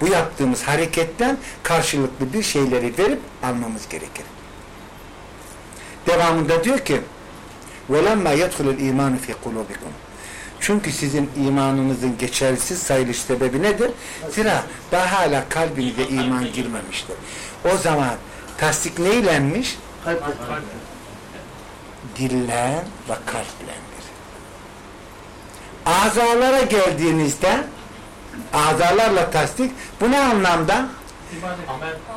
bu yaptığımız hareketten karşılıklı bir şeyleri verip almamız gerekir. Devamında diyor ki وَلَمَّا يَدْخُلُ الْا۪يمَانُ فِي قُلُوبِكُمْ Çünkü sizin imanınızın geçersiz sayılış sebebi nedir? Zira daha hala kalbinize iman girmemiştir. O zaman tasdik neylenmiş? Kalple. Dille ve kalplendir. Azalara geldiğinizde azalarla tasdik bu ne anlamda?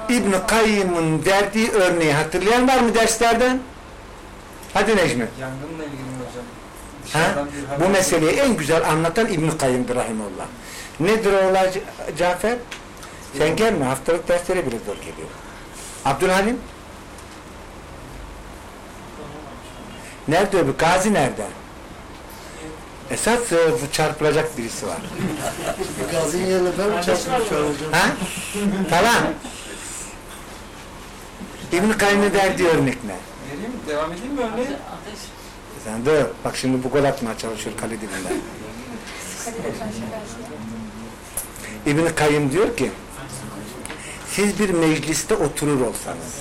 İbn-i Kayyım'ın verdiği örneği hatırlayan var mı derslerden? Hadi Necmi. Yangınla ilgili hocam? Ha? Bu meseleyi en güzel anlatan İbn-i Kayyım'dır Rahimullah. Nedir o olay Cafer? Sen gelme haftalık derslere bile zor geliyor. Abdülhalim? Nerede öbür? Gazi nerede? Esas e, çarpılacak birisi var. [laughs] Gazi'nin yerine ben mi hocam? Ha? Tamam. İbn-i Kayyım'ın verdiği örnek ne? Vereyim mi? Devam edeyim mi örneği? Sen de bak şimdi bu gol atmaya çalışıyor kale dibinden. İbn-i Kayyım diyor ki siz bir mecliste oturur olsanız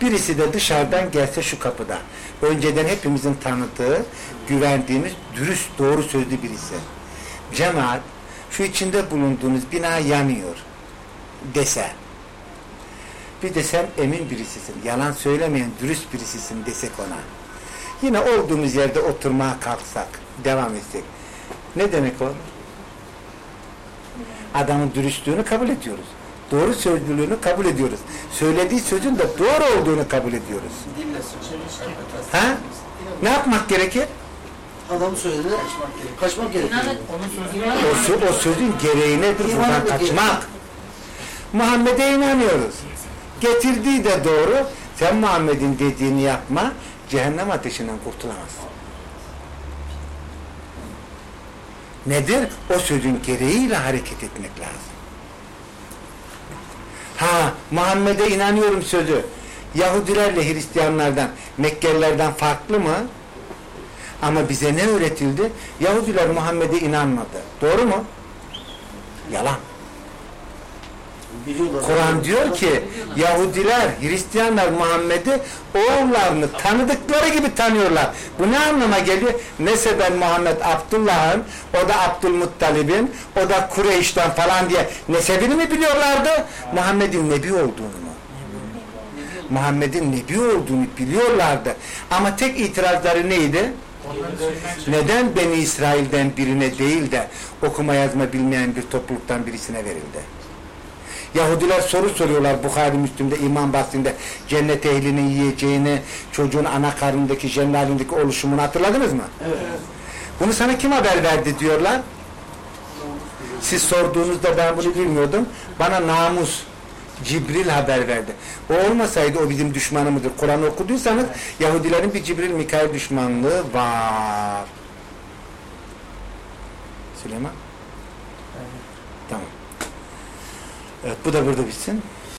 birisi de dışarıdan gelse şu kapıda önceden hepimizin tanıdığı güvendiğimiz dürüst doğru sözlü birisi cemaat şu içinde bulunduğunuz bina yanıyor dese bir de sen emin birisisin, yalan söylemeyen dürüst birisisin desek ona. Yine olduğumuz yerde oturmaya kalksak, devam etsek. Ne demek o? Adamın dürüstlüğünü kabul ediyoruz. Doğru sözlülüğünü kabul ediyoruz. Söylediği sözün de doğru olduğunu kabul ediyoruz. Ha? Ne yapmak gerekir? Adam söyledi. Kaçmak gerekiyor. Onun sözünü O, o sözün gereği nedir? Buradan kaçmak. Muhammed'e inanıyoruz. Getirdiği de doğru. Sen Muhammed'in dediğini yapma. Cehennem ateşinden kurtulamazsın. Nedir? O sözün gereğiyle hareket etmek lazım. Ha, Muhammed'e inanıyorum sözü. Yahudilerle Hristiyanlardan, Mekkelilerden farklı mı? Ama bize ne öğretildi? Yahudiler Muhammed'e inanmadı. Doğru mu? Yalan. Kur'an diyor ki Yahudiler, Hristiyanlar Muhammed'i oğullarını tanıdıkları gibi tanıyorlar. Bu ne anlama geliyor? Neseben Muhammed Abdullah'ın, o da Abdülmuttalib'in, o da Kureyş'ten falan diye nesebini mi biliyorlardı? Muhammed'in nebi olduğunu mu? Muhammed'in nebi olduğunu biliyorlardı. Ama tek itirazları neydi? Neden Beni İsrail'den birine değil de okuma yazma bilmeyen bir topluluktan birisine verildi? Yahudiler soru soruyorlar Bukhari Müslüm'de iman bahsinde cennet ehlinin yiyeceğini, çocuğun ana karnındaki jennalindeki oluşumunu hatırladınız mı? Evet. Bunu sana kim haber verdi diyorlar. Siz sorduğunuzda ben bunu bilmiyordum. Bana namus Cibril haber verdi. O olmasaydı o bizim düşmanımızdır. Kur'an okuduysanız Yahudilerin bir Cibril Mikail düşmanlığı var. Süleyman? Tamam. Evet bu da burada bitsin.